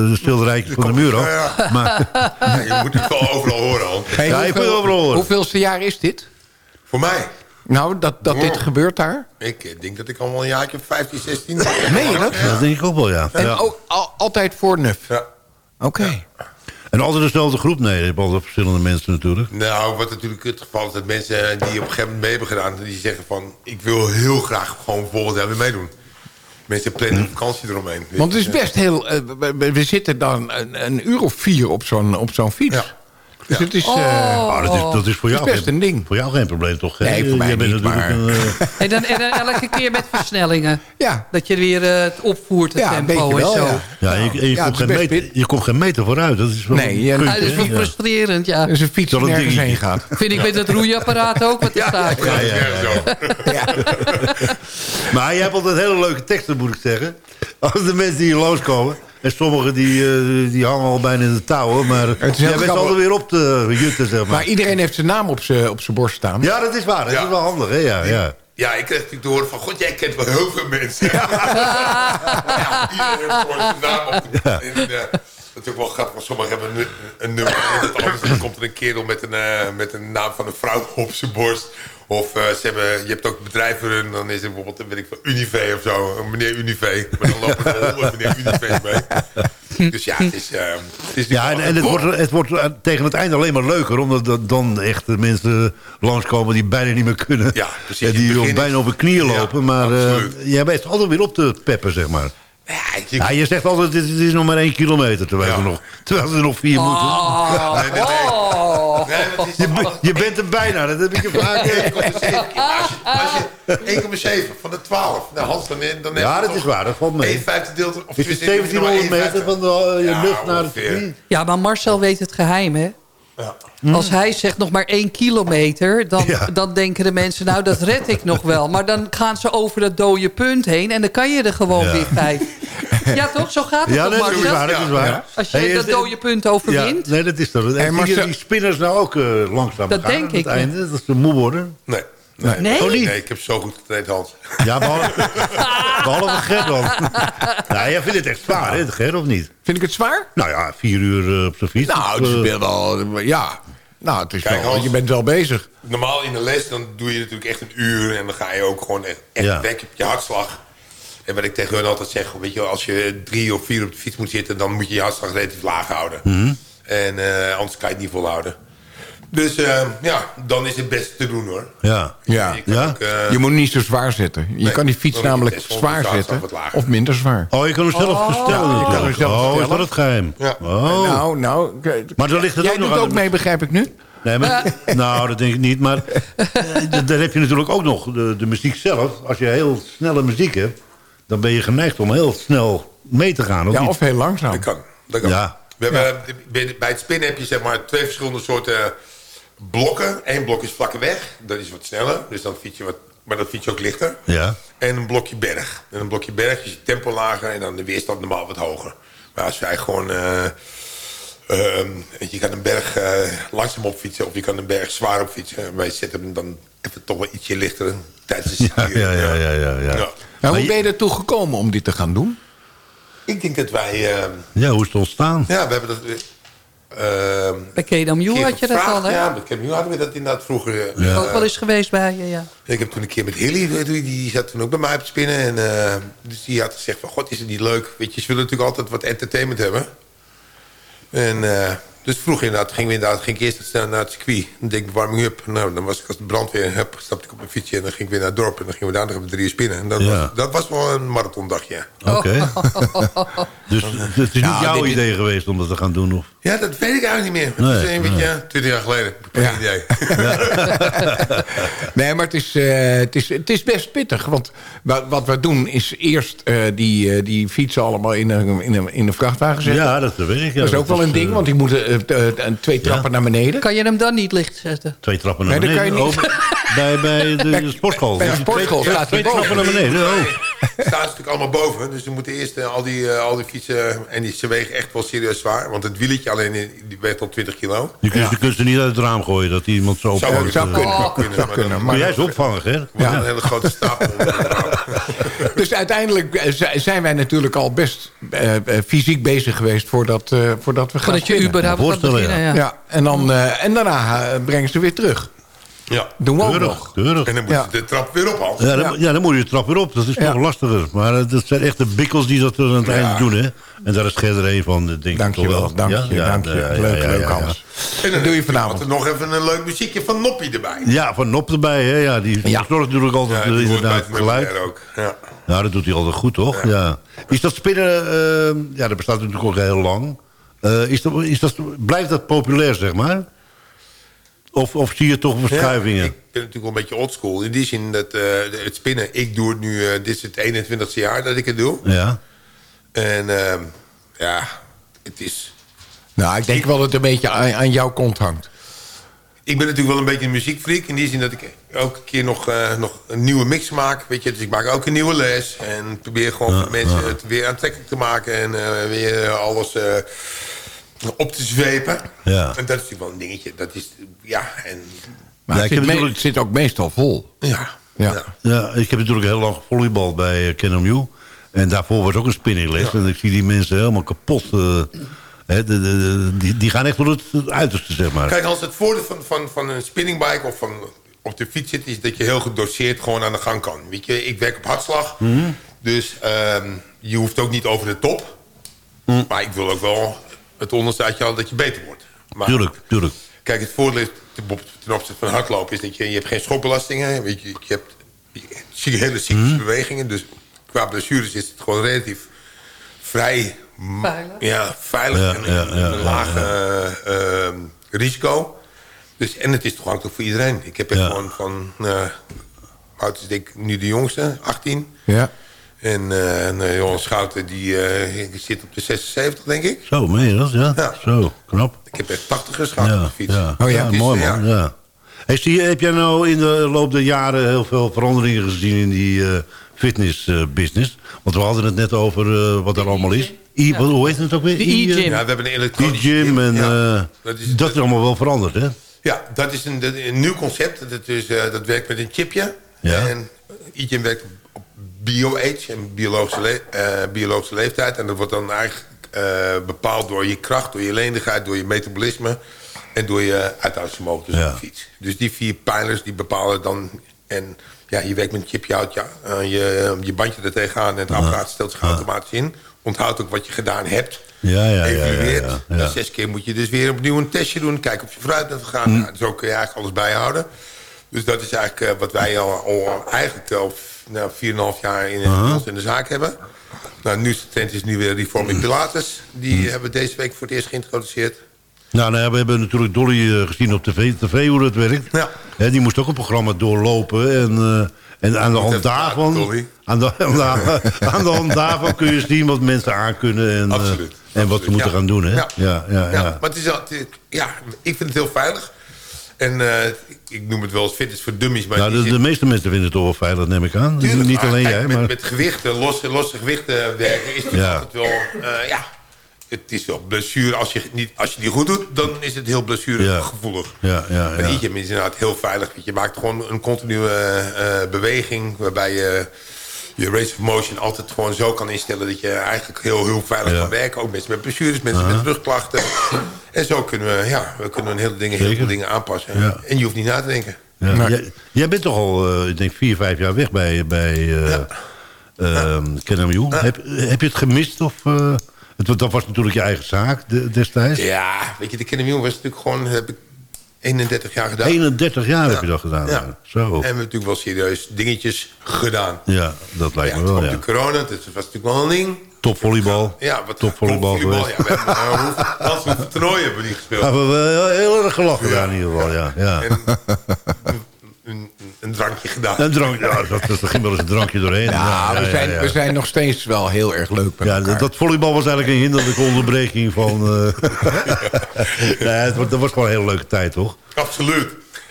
S5: de schilderijtjes van de muur af.
S10: Ja, ja.
S5: Maar
S10: Ja, je moet het wel overal horen, Hans.
S4: Hey,
S5: Ja, ik wil overal horen.
S4: Hoeveelste jaar is dit?
S10: Voor mij,
S4: Nou, dat, dat dit
S10: Oh.
S4: gebeurt daar?
S10: ik denk dat ik al wel een jaartje 15, 16...
S4: Meen je dat?
S5: dat denk ik ook wel, ja.
S4: En
S5: ja.
S4: ook al- altijd voor nuf?
S10: Ja.
S4: Oké.
S5: En altijd dezelfde groep? Nee, je hebt altijd verschillende mensen natuurlijk.
S10: Nou, wat natuurlijk het geval is, dat mensen die op een gegeven moment mee hebben gedaan... die zeggen van, ik wil heel graag gewoon volgend jaar weer meedoen. Mensen plannen een vakantie eromheen.
S4: Want het is best heel... eh, we, we zitten dan een, een uur of vier op zo'n op zo'n fiets.
S10: Ja.
S4: Dus
S10: Ja.
S4: het is... eh,
S5: Ah, dat, is, dat is voor
S4: is
S5: jou
S4: best
S5: geen,
S4: een ding.
S5: Voor jou geen probleem, toch? hè?
S4: Nee, voor mij niet,
S5: natuurlijk
S4: maar-
S5: een, eh,
S7: En dan, en dan elke keer met versnellingen.
S4: ja,
S7: Dat je weer eh, het opvoert, het
S4: ja
S7: tempo
S4: beetje wel,
S7: en zo.
S4: ja.
S5: ja, en je, en je
S4: Ja,
S5: komt
S4: is
S5: geen meter, je komt geen meter vooruit. Dat is wel
S4: Nee, ja,
S7: Ah, dat is wel frustrerend, ja.
S4: Dus een fiets
S5: Dat een
S4: nergens heen gaat.
S7: Vind ik met het roeiapparaat ook wat er staat.
S5: Ja, ja, ja.
S10: Ja, zo.
S5: Maar je hebt altijd hele leuke teksten, moet ik zeggen. Als de mensen die hier langskomen. En sommigen die, eh, die hangen al bijna in de touwen. Maar jij bent altijd weer op te jutten, zeg maar.
S4: Maar iedereen heeft zijn naam op zijn op zijn borst staan.
S5: Ja, dat is waar. Dat
S10: Ja.
S5: is wel handig, hè? Ja, ja.
S10: Ja, ik kreeg natuurlijk te horen van... God, jij kent wel heel veel mensen. Ja, iedereen heeft gewoon zijn naam op. En, eh, dat is ook wel grappig, want sommigen hebben een, een nummer. En dat anders dan komt er een kerel met een, eh, met een naam van een vrouw op zijn borst. Of eh, ze hebben, je hebt ook bedrijven, en dan is er bijvoorbeeld, weet ik veel, Unive of zo. Meneer Unive. Maar dan lopen er honderd meneer Unive mee. Dus ja, het is... eh, het is
S5: Ja, en, en het, wordt, het wordt tegen het einde alleen maar leuker... omdat dan echt de mensen langskomen die bijna niet meer kunnen.
S10: Ja, precies.
S5: En die bijna hun knieën
S10: Ja,
S5: lopen. maar
S10: absoluut.
S5: jij bent altijd weer op te peppen, zeg maar.
S10: Ja, je,
S5: Ja, je zegt altijd, het is, het is nog maar één kilometer... terwijl,
S10: Ja.
S5: ze, nog, terwijl ze er nog vier moeten.
S10: nee, nee, nee. Nee, maar het is-
S5: Je, be- je bent er bijna, dat heb ik je vaak
S10: Nee, 1,7 keer. Als je, als je 1,7 van de 12. Nou, Hans, dan, dan
S5: Ja, dat is waar, dat valt mee.
S10: 1 vijfde deel... Of
S5: Is het
S10: tenminste, je moet er
S5: 1700
S10: maar
S5: meter
S10: 1,50.
S5: van de, eh, je
S10: Ja,
S5: lucht naar het
S10: ongeveer.
S5: circuit?
S7: Ja, maar Marcel weet het geheim, hè?
S10: Ja.
S7: Als hij zegt nog maar één kilometer, dan,
S5: Ja.
S7: dan denken de mensen... nou, dat red ik nog wel. Maar dan gaan ze over dat dode punt heen... en dan kan je er gewoon
S5: Ja.
S7: weer vijf. Ja, toch? Zo gaat het
S5: Ja,
S7: toch,
S5: nee, dat is waar, dat is waar.
S10: Ja.
S7: Als je
S5: Hey,
S7: dat dode punt overwint...
S5: Ja, nee, dat is dat. En
S4: Hey, maar
S5: zie je
S4: zo-
S5: die spinners nou ook eh, langzaam
S7: Dat
S5: gaan
S7: denk
S5: aan
S7: ik,
S5: het einde? Dat ze moe worden?
S10: Nee. Nee.
S7: Nee?
S5: Oh, niet?
S10: Nee, ik heb zo goed getraind, Hans.
S5: Ja, behalve, behalve dan. nou, jij vindt het echt zwaar, hè, Gert, of niet?
S4: Vind ik het zwaar?
S5: Nou ja, vier uur eh, op zijn fiets.
S4: Nou, het
S5: Eh,
S4: is wel... Ja. Nou, het is
S10: Kijk,
S4: wel... Je bent wel bezig.
S10: Normaal in de les, dan doe je natuurlijk echt een uur... en dan ga je ook gewoon echt, echt
S5: Ja.
S10: weg op je hartslag. En wat ik tegen hun altijd zeg... weet je, wel, als je drie of vier op de fiets moet zitten... dan moet je je hartslag relatief laag houden.
S5: Mhm.
S10: En eh, anders kan je het niet volhouden. Dus eh, ja, dan is het best te doen hoor.
S5: Ja.
S4: Ja.
S10: Je
S5: Ja?
S10: ook, eh,
S4: Je moet niet zo zwaar zetten. Je
S10: Nee,
S4: kan die fiets namelijk zwaar zetten of minder zwaar.
S5: Oh, je kan hem zelf verstellen.
S4: Ja, je kan hem zelf
S5: oh, is
S4: verstellen.
S5: dat het geheim?
S10: Ja.
S5: Oh.
S4: Nou, nou...
S5: Maar dan ligt het
S4: Jij
S5: ook nog
S4: doet
S5: aan
S4: ook
S5: de-
S4: mee, begrijp ik nu?
S5: Nee, maar, nou, dat denk ik niet. Maar d- dan heb je natuurlijk ook nog de, de muziek zelf. Als je heel snelle muziek hebt... dan ben je geneigd om heel snel mee te gaan. Of
S4: Ja,
S5: niet?
S4: of heel langzaam.
S10: Dat kan. Dat kan.
S5: Ja.
S10: We hebben, eh, bij- het spinnen heb je zeg maar twee verschillende soorten blokken. Eén blok is vlakke weg. Dat is wat sneller. Dus dan fiets je wat, maar dan fiets je ook lichter.
S5: Ja.
S10: En een blokje berg. En een blokje berg is je tempo lager en dan de weerstand normaal wat hoger. Maar als wij gewoon... eh, ehm, je kan een berg eh, langzaam opfietsen of je kan een berg zwaar opfietsen. En wij zetten hem dan even toch wel ietsje lichter tijdens de
S5: Ja, ja, ja, ja, ja, ja.
S4: Nou, hoe
S5: je-
S4: ben je ertoe gekomen om dit te gaan doen?
S10: Ik denk dat wij... ehm,
S5: Ja, hoe is het ontstaan?
S10: ja, we hebben dat... ehm,
S7: Bij Kedam Joe
S10: keer
S7: had je dat al, hè?
S10: Ja, met Kedam Joe hadden we dat inderdaad vroeger. eh,
S5: Ja.
S7: Ook wel eens geweest bij je, ja.
S10: Ik heb toen een keer met Hilly, die zat toen ook bij mij op het spinnen. En, eh, dus die had gezegd van, god, is het niet leuk? Weet je, ze willen natuurlijk altijd wat entertainment hebben. En eh, dus vroeg inderdaad, ging, we inderdaad, ging ik eerst snel naar het circuit. Dan deed ik warming up. Nou, dan was ik als de brandweer, hup, stapte ik op mijn fietsje... en dan ging ik weer naar het dorp en dan gingen we daar nog even drie spinnen. En dat,
S5: Ja.
S10: was, dat was wel een marathondagje.
S5: Oké. dus het is niet
S4: Ja,
S5: jouw
S4: dit-
S5: idee geweest om dat te gaan doen? Of?
S10: Ja, dat weet ik eigenlijk niet meer.
S5: Nee,
S10: dat is een
S5: nee.
S10: beetje, twintig jaar geleden. Geen
S4: Ja.
S10: idee.
S4: Nee, maar het is, eh, het is, het is best pittig. Want wat, wat we doen is eerst eh, die, eh, die fietsen allemaal in een, in, een, in een vrachtwagen zetten.
S5: Ja, dat weet ik. Ja,
S4: dat is ook wel een ding, want die moeten twee trappen naar beneden.
S7: Kan je hem dan niet licht zetten?
S5: Twee trappen naar
S4: Nee, dat
S5: beneden.
S4: kan je niet.
S5: Oh, bij, bij de, de sportschool.
S4: bij de sportschool
S5: Twee,
S4: staat
S5: twee
S4: hij
S5: trappen naar beneden. Oh.
S10: staan ze natuurlijk allemaal boven. Dus we moeten eerst eh, al, die, eh, al die fietsen... En die, ze wegen echt wel serieus zwaar. Want het wieletje alleen in- die weegt al 20 kilo.
S5: Je kunt, je kunt ze niet uit het raam gooien dat iemand zo
S10: Zou,
S5: opvangt.
S10: zou
S5: Eh,
S10: kunnen. Zou kunnen,
S4: zou
S10: maar
S4: kunnen,
S5: Kun jij ze opvangen, hè?
S10: wordt een hele grote stapel.
S4: Dus uiteindelijk eh, zi- zijn wij natuurlijk al best eh, eh, fysiek bezig geweest... voordat, eh, voordat we gaan
S7: Voordat je überhaupt beginnen,
S5: ja.
S7: ja.
S4: Ja, en, dan, eh, en daarna eh, brengen ze weer terug.
S10: Ja.
S4: Doen we ook
S5: Keurig,
S4: nog.
S5: keurig.
S10: En dan moet
S4: Ja.
S10: je de trap weer op, Hans.
S5: Ja dan, ja, dan moet je de trap weer op. Dat is
S4: Ja.
S5: nog lastiger. Maar eh, dat zijn echt de bikkels die dat aan het einde doen, hè? En daar is Gerder een van, denk ik
S4: Dank
S5: toch
S4: je
S5: wel.
S4: dank
S5: Ja?
S4: je,
S5: Ja,
S4: dank je.
S5: ja, ja,
S4: leuk,
S5: ja,
S4: leuk
S5: ja, ja.
S4: alles.
S10: En dan
S4: doe je vanavond.
S10: nog even een leuk muziekje van Noppie erbij.
S5: Ja, van Nop erbij, hè? Ja, die
S4: Ja.
S5: zorgt natuurlijk altijd
S10: Ja,
S5: eh, inderdaad
S10: het
S5: geluid.
S10: ook. Ja.
S5: Nou, dat doet hij altijd goed, toch? Ja. Is dat spinnen, eh, ja, dat bestaat natuurlijk ook heel lang. Eh, is dat, is dat, blijft dat populair, zeg maar? Of, of zie je toch verschuivingen?
S10: Ja, ik ben natuurlijk wel een beetje oldschool. In die zin dat eh, het spinnen... Ik doe het nu... eh, dit is het 21ste jaar dat ik het doe.
S5: Ja.
S10: En ehm, ja, het is...
S4: Nou, ik denk wel dat het een beetje aan, aan jouw kont hangt.
S10: Ik ben natuurlijk wel een beetje een muziekfreak. In die zin dat ik elke keer nog, eh, nog een nieuwe mix maak. Weet je, dus ik maak ook een nieuwe les. En probeer gewoon mensen het weer aantrekkelijk te maken. En eh, weer alles eh, op te zwepen.
S5: Ja.
S10: En dat is natuurlijk wel een dingetje. Dat is, ja, en...
S4: Maar
S5: Ja,
S4: het,
S5: ik
S4: zit
S5: heb
S4: me-
S5: natuurlijk-
S4: het zit ook meestal vol.
S10: Ja,
S4: Ja.
S10: ja.
S5: ik heb natuurlijk heel lang volleybal bij uh, Kenomju. En daarvoor was ook een spinningles. En ik zie die mensen helemaal kapot. eh, hè, de, de, de- die, die gaan echt voor het uiterste, zeg maar.
S10: Kijk, als het voordeel van, van, van een spinningbike of van op de fiets zit... is dat je heel gedoseerd gewoon aan de gang kan. Weet je, ik werk op hartslag.
S5: Mhm.
S10: Dus ehm, je hoeft ook niet over de top.
S5: Mhm.
S10: Maar ik wil ook wel het onderste uit je halen dat je beter wordt. Maar,
S5: Tuurlijk, tuurlijk.
S10: Kijk, het voordeel is ten op- ten opzichte van hardlopen... is dat je, je hebt geen schokbelastingen. Weet je, je hebt je hebt hele cyclische
S5: Mhm.
S10: bewegingen. Dus qua blessures is het gewoon relatief vrij...
S7: Veilig.
S10: Ja, veilig
S5: Ja,
S10: en,
S5: ja,
S10: en
S5: ja,
S10: een
S5: ja,
S10: laag
S5: ja.
S10: eh, ehm, risico. Dus, en het is toegankelijk voor iedereen. Ik heb echt
S5: Ja.
S10: gewoon van... Uh, oud is denk ik nu de jongste, 18.
S4: Ja.
S10: En eh en, eh, Johan Schouten die eh, zit op de 76, denk ik.
S5: Zo, meen je dat? Ja.
S10: Ja.
S5: Zo, knap.
S10: Ik heb echt 80 geschoten op de fiets.
S5: ja.
S4: Oh ja?
S10: Is,
S5: mooi man. Ja. Hey, zie je, heb jij nou in de loop der jaren heel veel veranderingen gezien in die eh fitnessbusiness? Want we hadden het net over eh, wat er allemaal is. I, wat, hoe heet het ook weer?
S7: De e-gym.
S10: Ja, we hebben een elektronische
S5: E-gym en
S10: Ja.
S5: eh,
S10: dat is,
S5: dat is allemaal wel veranderd, hè?
S10: Ja, dat is een, een nieuw concept. Dat, is, eh, dat werkt met een chipje.
S5: Ja.
S10: En IGM werkt op bio-age, en biologische, le- eh, biologische leeftijd. En dat wordt dan eigenlijk eh, bepaald door je kracht, door je lenigheid, door je metabolisme... en door je uithoudingsvermogen dus
S5: Ja.
S10: fiets. Dus die vier pijlers die bepalen dan... En ja, je werkt met een chipje, houdt ja, eh, je, je bandje er tegenaan... en het apparaat stelt zich automatisch in. Onthoudt ook wat je gedaan hebt.
S5: Ja, ja, ja, ja,
S10: evalueert.
S5: ja, ja.
S10: Na zes keer moet je dus weer opnieuw een testje doen. Kijken of je vooruit bent gegaan.
S5: Hm.
S10: Zo kun je eigenlijk alles bijhouden. Dus dat is eigenlijk wat wij al, al eigenlijk al nou, 4,5 jaar in, ons in de zaak hebben. Nou, nu is de trend is nu weer Reforming Pilates. Die
S5: Hm.
S10: hebben we deze week voor het eerst geïntroduceerd.
S5: Nou, nou ja, we hebben natuurlijk Dolly eh, gezien op tv, tv hoe dat werkt.
S10: Ja.
S5: Hè, die moest ook een programma doorlopen. En, eh, en aan de hand daarvan... Aan de, aan, de, aan de hand daarvan kun je zien wat mensen aankunnen. En, eh,
S10: Absoluut.
S5: en wat ze moeten
S10: Ja.
S5: gaan doen. Hè?
S10: Ja.
S5: Ja, ja, ja.
S10: Ja, maar het is, al- het is- ja, ik vind het heel veilig. En eh, ik- noem het wel eens fitness voor dummies. Maar
S5: Nou, de,
S10: zit-
S5: de meeste mensen vinden het toch wel veilig, neem ik aan.
S10: Tuurlijk,
S5: Niet
S10: maar
S5: alleen
S10: kijk,
S5: jij,
S10: met,
S5: maar...
S10: met gewichten, losse, losse gewichten werken is het
S5: Ja.
S10: altijd wel... eh, ja, het is wel blessure. Als je, niet, als je die goed doet, dan is het heel blessuregevoelig.
S5: Ja, ja,
S10: Maar
S5: ja.
S10: IGM is inderdaad heel veilig. Want Je maakt gewoon een continue eh, beweging... waarbij je je range of motion altijd gewoon zo kan instellen... dat je eigenlijk heel, heel veilig
S5: Ja.
S10: kan werken. Ook mensen met blessures, mensen met rugklachten. En zo kunnen we, ja, we kunnen een hele dingen, heel veel dingen aanpassen.
S5: Ja.
S10: En je hoeft niet na te denken.
S5: Ja. Jij, jij bent toch al, eh, ik denk, vier, vijf jaar weg bij, bij eh
S10: Ja.
S5: ehm, KNMU. Heb, heb je het gemist? Of, eh, het, dat was natuurlijk je eigen zaak de- destijds.
S10: Ja, weet je, de Kindermiel was natuurlijk gewoon... heb ik 31 jaar gedaan.
S5: 31 jaar heb je dat gedaan.
S10: Ja.
S5: ja. Zo.
S10: En we hebben natuurlijk wel serieus dingetjes gedaan.
S5: Ja, dat
S10: Ja,
S5: lijkt me wel, ja.
S10: de corona, dat was natuurlijk wel een ding.
S5: Topvolleybal.
S10: Ja, wat
S5: Topvolleybal geweest.
S10: Ja, we hebben als hoeveel toernooien hebben we die gespeeld.
S5: Ja, we hebben wel heel erg gelachen daar in ieder geval, ja. ja.
S10: En een, drankje gedaan.
S5: Een drank, ja, dat, dat, er ging wel eens een drankje doorheen.
S4: Ja, we, zijn,
S5: ja.
S4: we zijn nog steeds wel heel erg leuk met
S5: Ja,
S4: elkaar.
S5: dat, volleybal was eigenlijk een hinderlijke onderbreking van... eh nee, het, was- dat was gewoon een hele leuke tijd, toch?
S10: Absoluut.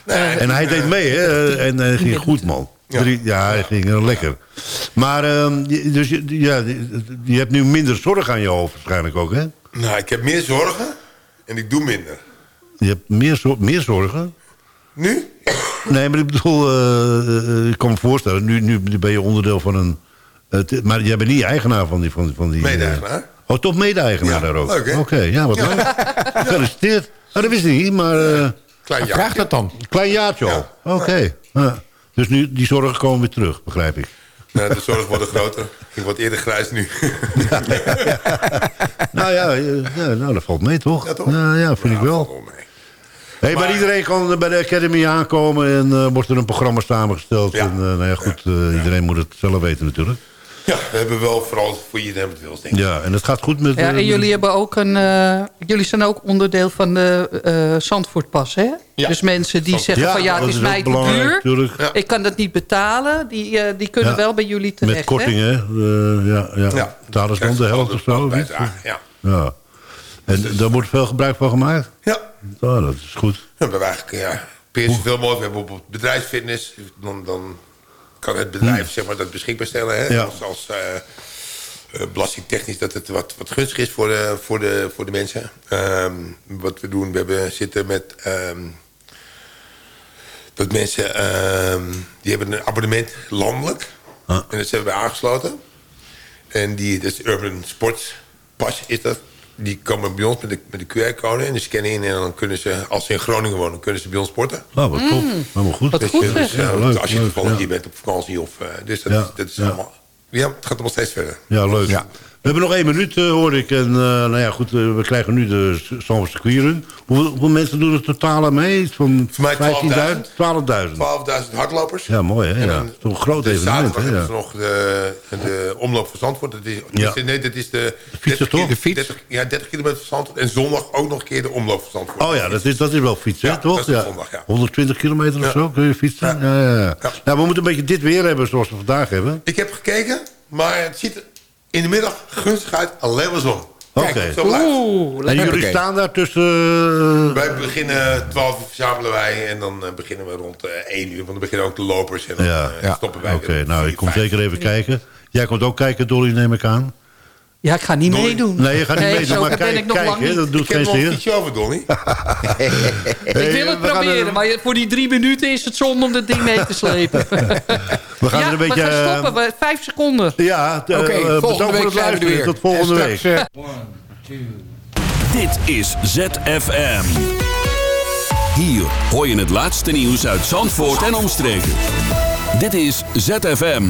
S10: Nee,
S5: En hij deed mee, hè? En hij ging goed, man.
S10: Ja.
S5: Drie- Ja, hij ging eh, lekker. Maar, ehm, je- dus ja, je- je hebt nu minder zorg aan je hoofd waarschijnlijk ook, hè?
S10: Nou, ik heb meer zorgen en ik doe minder.
S5: Je hebt meer, zor- meer zorgen?
S10: Nu?
S5: Nee, maar ik bedoel, eh, eh, ik kan me voorstellen, nu, nu ben je onderdeel van een... maar jij bent niet eigenaar van die... Van, van die eh,
S10: Mede-eigenaar.
S5: oh, toch mede-eigenaar
S10: Ja,
S5: daar ook? Oké, ja, wat leuk. Gefeliciteerd. Oh, dat wist ik niet, maar... eh,
S10: Klein
S4: Vraag
S10: jaartje.
S4: dat dan.
S5: klein jaartje al.
S10: Ja.
S5: Oké. Ja. Dus nu, die zorgen komen weer terug, begrijp ik.
S10: Nou, de zorgen worden groter. Ik word eerder grijs nu.
S5: Nou ja, eh, ja nou, dat valt mee, toch?
S10: Ja, toch?
S5: Ja, ja vind ik
S10: Nou,
S5: wel. Hey, maar,
S10: Maar-
S5: iedereen kan bij de Academy aankomen en eh, wordt er een programma samengesteld.
S10: Ja.
S5: En eh, nou ja, goed, eh, iedereen moet het zelf weten natuurlijk.
S10: Ja, we hebben wel vooral voor iedereen denk ik.
S5: Ja, en het gaat goed met...
S7: Ja, en jullie, hebben ook een, eh, jullie zijn ook onderdeel van de eh Zandvoortpas, hè?
S10: Ja.
S7: Dus mensen die zeggen
S5: Ja,
S7: van ja, het is
S5: is
S7: mij te duur.
S5: natuurlijk.
S10: Ja.
S7: Ik kan dat niet betalen. Die, die kunnen
S5: Ja.
S7: wel bij jullie terecht.
S5: Met kortingen, hè? Eh, ja, ja.
S10: Ja.
S5: Betalen ze dan de helft of zo?
S10: Ja.
S5: Ja. En daar wordt veel gebruik van gemaakt?
S10: ja.
S5: Ja, dat is goed.
S10: We hebben eigenlijk, ja, peer zoveel mogelijk. We hebben op bedrijfsfitness. Dan, dan kan het bedrijf zeg maar, dat beschikbaar stellen. Hè?
S5: Ja.
S10: Als, als eh, belastingtechnisch dat het wat, wat gunstig is voor de, voor de, voor de mensen. Ehm, wat we doen, we hebben, zitten met... ehm, dat mensen, ehm, die hebben een abonnement landelijk.
S5: Ah.
S10: En dat hebben we aangesloten. En die, dat is Urban Sports Pas is dat. Die komen bij ons met de, met de QR-code en die scannen in. En dan kunnen ze, als ze in Groningen wonen, kunnen ze bij ons sporten.
S5: Nou, wat top. Helemaal goed.
S7: Wat
S10: Dus
S7: goed,
S10: je- dus, eh,
S5: Ja, leuk,
S10: als je toevallig
S5: ja.
S10: hier bent op vakantie. Of, eh, dus dat dat is
S5: ja.
S10: allemaal... Ja, het gaat allemaal steeds verder.
S5: Ja, leuk.
S4: Ja.
S5: We hebben nog één minuut, eh, hoor ik. En eh, nou ja, goed, eh, we krijgen nu de Zandvoort circuitrun. Hoeveel, hoeveel mensen doen er totaal aan mee? Van
S10: Voor mij
S5: 15.000? 12.000.
S10: 12.000 hardlopers.
S5: Ja, mooi, hè? Ja.
S10: dan
S5: Het is toch een groot evenement,
S10: zaterdag
S5: hè? Ja.
S10: nog de, de omloop van Zandvoort. Dat is,
S5: Ja.
S10: Nee, dat is de...
S5: fietsen,
S10: 30
S5: toch?
S4: fiets.
S10: 30, ja, 30 kilometer van Zandvoort. En zondag ook nog een keer de omloop van Zandvoort.
S5: Oh ja, dat is, dat is wel fietsen,
S10: Ja,
S5: toch?
S10: dat op zondag, ja.
S5: 120 kilometer of
S10: Ja.
S5: zo kun je fietsen? Ja. Ja, ja,
S10: Ja.
S5: Nou, we moeten een beetje dit weer hebben zoals we vandaag hebben.
S10: Ik heb gekeken, maar het ziet in de middag gunstig uit. Alleen maar zon.
S5: Oké.
S10: Zo.
S7: Oeh,
S5: En jullie staan daar tussen... eh,
S10: Wij beginnen 12 uur verzamelen wij en dan eh, beginnen we rond eh 1 uur. Want dan beginnen ook de lopers en dan
S5: Ja.
S10: stoppen wij.
S5: Oké, nou, ik kom zeker even kijken. Jij komt ook kijken, Dolly, neem ik aan.
S7: Ja, ik ga niet meedoen.
S5: Nee, je gaat niet meedoen, maar kijk,
S7: ik
S5: dat doet
S10: Ik
S5: geen zeer.
S10: fietsje over, Donnie.
S7: Ik wil het proberen,
S5: er-
S7: maar voor die drie minuten is het zonde om dat ding mee te slepen.
S5: We gaan
S7: ja,
S5: er een beetje...
S7: we gaan
S5: eh,
S7: stoppen. We- Vijf seconden.
S5: Ja, eh,
S4: Oké,
S5: eh,
S4: volgende
S5: bedankt voor
S4: week
S5: het
S4: zijn we er
S5: luisteren.
S4: weer.
S5: Tot volgende
S4: En
S5: week.
S4: straks, eh,
S2: Dit is ZFM. Hier hoor je het laatste nieuws uit Zandvoort en omstreken. Dit is ZFM.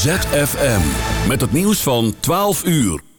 S2: ZFM. Met het nieuws van 12 uur.